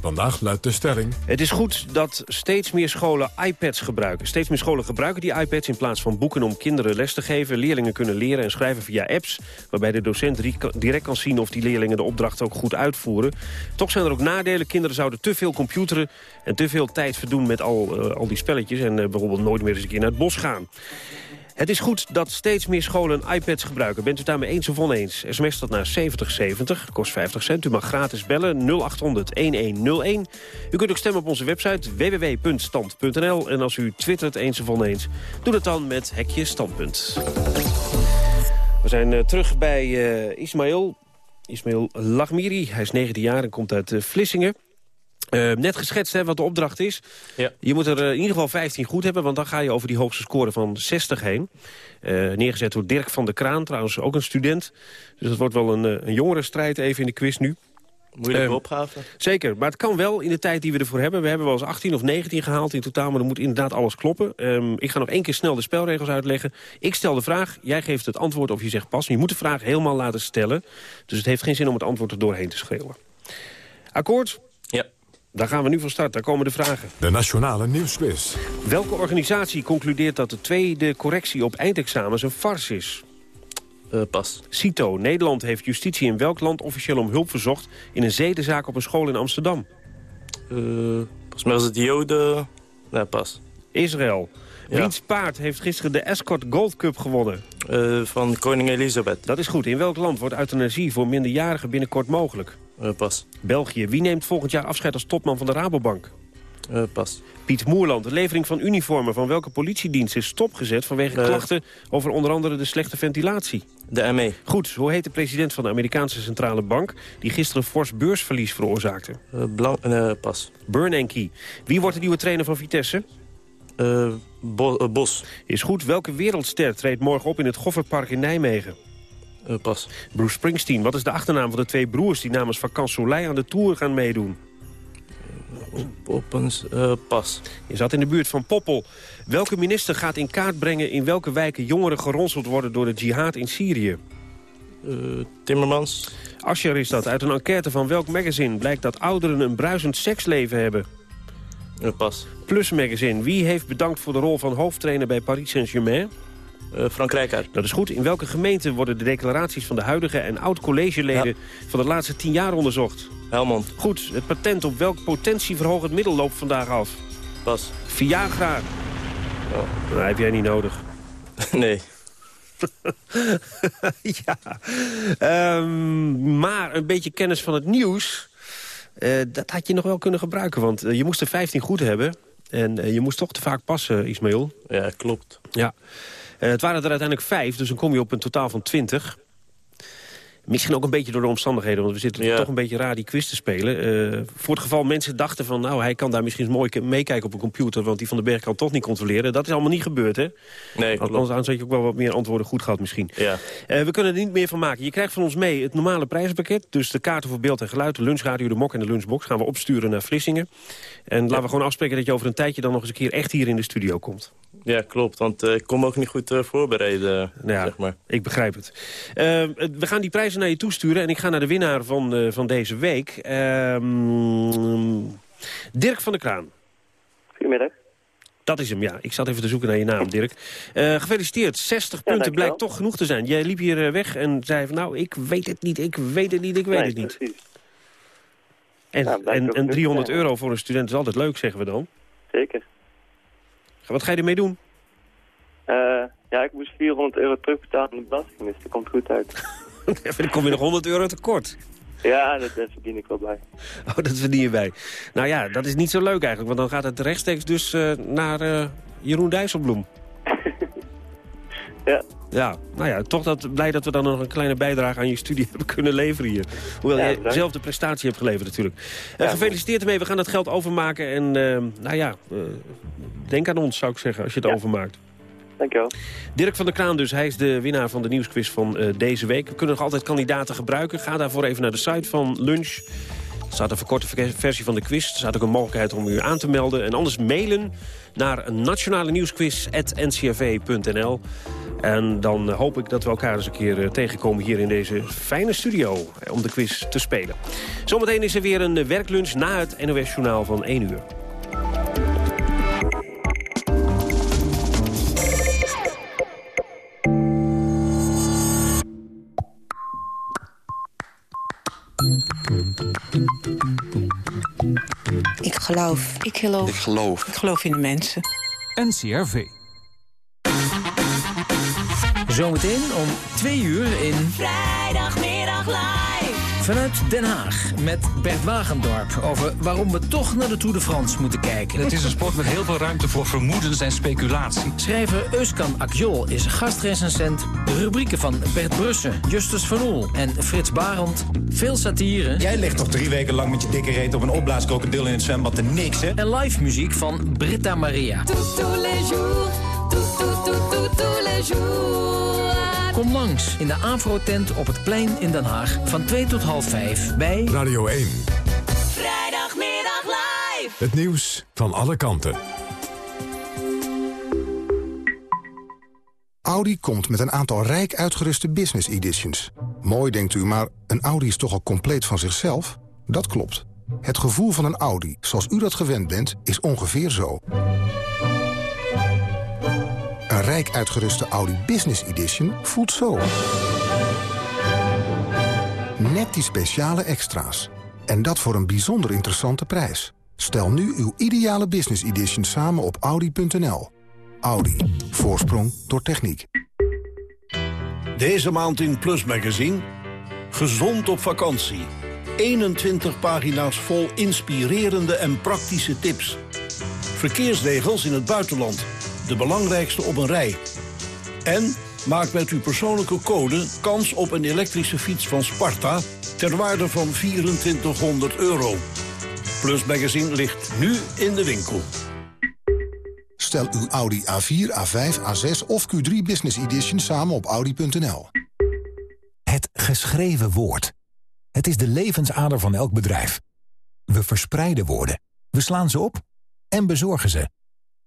Vandaag luidt de stelling... Het is goed dat steeds meer scholen iPads gebruiken. Steeds meer scholen gebruiken die iPads in plaats van boeken om kinderen les te geven. Leerlingen kunnen leren en schrijven via apps... waarbij de docent direct kan zien of die leerlingen de opdracht ook goed uitvoeren. Toch zijn er ook nadelen. Kinderen zouden te veel computeren en te veel tijd verdoen met al, uh, al die spelletjes... en uh, bijvoorbeeld nooit meer eens een keer naar het bos gaan. Het is goed dat steeds meer scholen iPads gebruiken. Bent u het daarmee eens of oneens? SMS dat naar 7070, kost 50 cent. U mag gratis bellen 0800-1101. U kunt ook stemmen op onze website www.stand.nl. En als u twittert eens of oneens, doe dat dan met hekje standpunt. We zijn uh, terug bij uh, Ismaël. Ismaël Lagmiri, hij is 19 jaar en komt uit uh, Vlissingen. Uh, net geschetst hè, wat de opdracht is. Ja. Je moet er uh, in ieder geval 15 goed hebben, want dan ga je over die hoogste score van 60 heen. Uh, neergezet door Dirk van der Kraan, trouwens ook een student. Dus dat wordt wel een, een jongere strijd even in de quiz nu. Moeilijke opgave. Zeker, maar het kan wel in de tijd die we ervoor hebben. We hebben wel eens 18 of 19 gehaald in totaal, maar dan moet inderdaad alles kloppen. Um, ik ga nog één keer snel de spelregels uitleggen. Ik stel de vraag, jij geeft het antwoord of je zegt pas. Je moet de vraag helemaal laten stellen. Dus het heeft geen zin om het antwoord er doorheen te schreeuwen. Akkoord? Daar gaan we nu van start, daar komen de vragen. De Nationale Nieuwsquiz. Welke organisatie concludeert dat de tweede correctie op eindexamens een farce is? Uh, pas. CITO. Nederland heeft justitie in welk land officieel om hulp verzocht... in een zedenzaak op een school in Amsterdam? Uh, volgens mij was het Joden... Nee, pas. Israël. Ja. Wiens paard heeft gisteren de Escort Gold Cup gewonnen? Uh, van koningin Elisabeth. Dat is goed. In welk land wordt euthanasie voor minderjarigen binnenkort mogelijk? Uh, pas. België. Wie neemt volgend jaar afscheid als topman van de Rabobank? pas. Piet Moerland, de levering van uniformen van welke politiedienst is stopgezet... vanwege Eh. klachten over onder andere de slechte ventilatie? De ME. Goed, hoe heet de president van de Amerikaanse Centrale Bank... die gisteren fors beursverlies veroorzaakte? Blanc, pas. Bernanke. Wie wordt de nieuwe trainer van Vitesse? Bos. Is goed. Welke wereldster treedt morgen op in het Goffertpark in Nijmegen? Pas. Bruce Springsteen. Wat is de achternaam van de twee broers... die namens Vakant Soleil aan de Tour gaan meedoen? Poppens, pas. Je zat in de buurt van Poppel. Welke minister gaat in kaart brengen... in welke wijken jongeren geronseld worden door de jihad in Syrië? Timmermans. Ascher is dat. Uit een enquête van welk magazine blijkt dat ouderen een bruisend seksleven hebben? pas. Plus Magazine. Wie heeft bedankt voor de rol van hoofdtrainer bij Paris Saint-Germain? Frank Rijkaard. Dat is goed. In welke gemeente worden de declaraties van de huidige en oud-collegeleden van de laatste tien jaar onderzocht? Helmond. Goed. Het patent op welk potentieverhogend middel loopt vandaag af? Pas. Viagra. Oh. Dat heb jij niet nodig. Nee. ja. Um, maar een beetje kennis van het nieuws... Uh, dat had je nog wel kunnen gebruiken, want uh, je moest er 15 goed hebben. En uh, je moest toch te vaak passen, Ismail. Ja, klopt. Ja. Het waren er uiteindelijk vijf, dus dan kom je op een totaal van 20. Misschien ook een beetje door de omstandigheden, want we zitten ja. toch een beetje raar die quiz te spelen. Uh, voor het geval mensen dachten van, nou, hij kan daar misschien mooi meekijken op een computer... want die van de Berg kan toch niet controleren. Dat is allemaal niet gebeurd, hè? Nee, Anders had je ook wel wat meer antwoorden goed gehad misschien. Ja. Uh, we kunnen er niet meer van maken. Je krijgt van ons mee het normale prijzenpakket. Dus de kaarten voor beeld en geluid, de lunchradio, de mok en de lunchbox... gaan we opsturen naar Vlissingen. En ja. laten we gewoon afspreken dat je over een tijdje... dan nog eens een keer echt hier in de studio komt. Ja, klopt. Want uh, ik kom ook niet goed uh, voorbereiden, ja, zeg maar. Ik begrijp het. Uh, we gaan die prijzen naar je toesturen. En ik ga naar de winnaar van, uh, van deze week. Ehm, Dirk van der Kraan. Goedemiddag. Dat is hem, ja. Ik zat even te zoeken naar je naam, Dirk. gefeliciteerd. 60 ja, punten blijkt toch genoeg te zijn. Jij liep hier weg en zei van... nou, ik weet het niet, ik weet het niet, ik weet nee, het niet. Precies. En, en 300 euro voor een student is altijd leuk, zeggen we dan. Zeker. Wat ga je ermee doen? Uh, ja, ik moest 400 euro terugbetalen aan de belasting, dus dat komt goed uit. dan kom je nog 100 euro tekort. Ja, dat, dat verdien ik wel bij. Oh, dat verdien je bij. Nou ja, dat is niet zo leuk eigenlijk, want dan gaat het rechtstreeks dus uh, naar uh, Jeroen Dijsselbloem. ja. Ja, nou ja, toch dat, blij dat we dan nog een kleine bijdrage aan je studie hebben kunnen leveren hier. Hoewel ja, jij zelf de prestatie hebt geleverd natuurlijk. Uh, ja, gefeliciteerd ermee, we gaan het geld overmaken. En uh, nou ja, uh, denk aan ons zou ik zeggen, als je het ja. overmaakt. Dankjewel. Dirk van der Kraan dus, hij is de winnaar van de nieuwsquiz van deze week. We kunnen nog altijd kandidaten gebruiken. Ga daarvoor even naar de site van Lunch. Er staat een verkorte versie van de quiz. Er staat ook een mogelijkheid om u aan te melden. En anders mailen naar nationale nieuwsquiz.ncrv.nl. En dan hoop ik dat we elkaar eens een keer tegenkomen hier in deze fijne studio om de quiz te spelen. Zometeen is er weer een werklunch na het NOS-journaal van 1 uur. Ik geloof. Ik geloof. Ik geloof. Ik geloof in de mensen. NCRV. Zometeen om twee uur in... Vrijdagmiddag live. Vanuit Den Haag met Bert Wagendorp over waarom we toch naar de Tour de France moeten kijken. Het is een sport met heel veel ruimte voor vermoedens en speculatie. Schrijver Euskan Akjol is gastrecensent. De rubrieken van Bert Brussen, Justus Van Oel en Frits Barend. Veel satire. Jij ligt toch drie weken lang met je dikke reet op een opblaaskrokodil in het zwembad te niks, hè? En live muziek van Britta Maria. Tous les jours. Kom langs in de Afro-tent op het plein in Den Haag van 2 tot half 5 bij Radio 1. Vrijdagmiddag live. Het nieuws van alle kanten. Audi komt met een aantal rijk uitgeruste business editions. Mooi denkt u, maar een Audi is toch al compleet van zichzelf? Dat klopt. Het gevoel van een Audi, zoals u dat gewend bent, is ongeveer zo. Een rijk uitgeruste Audi Business Edition voelt zo. Net die speciale extra's. En dat voor een bijzonder interessante prijs. Stel nu uw ideale Business Edition samen op Audi.nl. Audi. Voorsprong door techniek. Deze maand in Plus Magazine. Gezond op vakantie. 21 pagina's vol inspirerende en praktische tips. verkeersregels in het buitenland. De belangrijkste op een rij. En maak met uw persoonlijke code kans op een elektrische fiets van Sparta... ter waarde van 2400 euro. Plus Magazine ligt nu in de winkel. Stel uw Audi A4, A5, A6 of Q3 Business Edition samen op audi.nl. Het geschreven woord. Het is de levensader van elk bedrijf. We verspreiden woorden, we slaan ze op en bezorgen ze.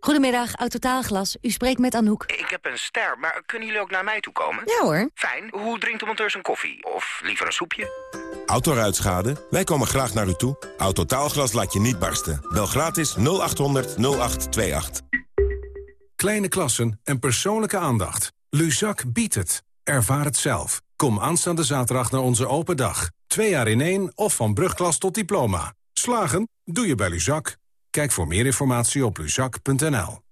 Goedemiddag, Autotaalglas. U spreekt met Anouk. Ik heb een ster, maar kunnen jullie ook naar mij toe komen? Ja hoor. Fijn. Hoe drinkt de monteur zijn koffie? Of liever een soepje? Autoruitschade? Wij komen graag naar u toe. Autotaalglas laat je niet barsten. Bel gratis 0800 0828. Kleine klassen en persoonlijke aandacht. Luzak biedt het. Ervaar het zelf. Kom aanstaande zaterdag naar onze open dag. Twee jaar in één of van brugklas tot diploma. Slagen? Doe je bij Luzak. Kijk voor meer informatie op luzak.nl.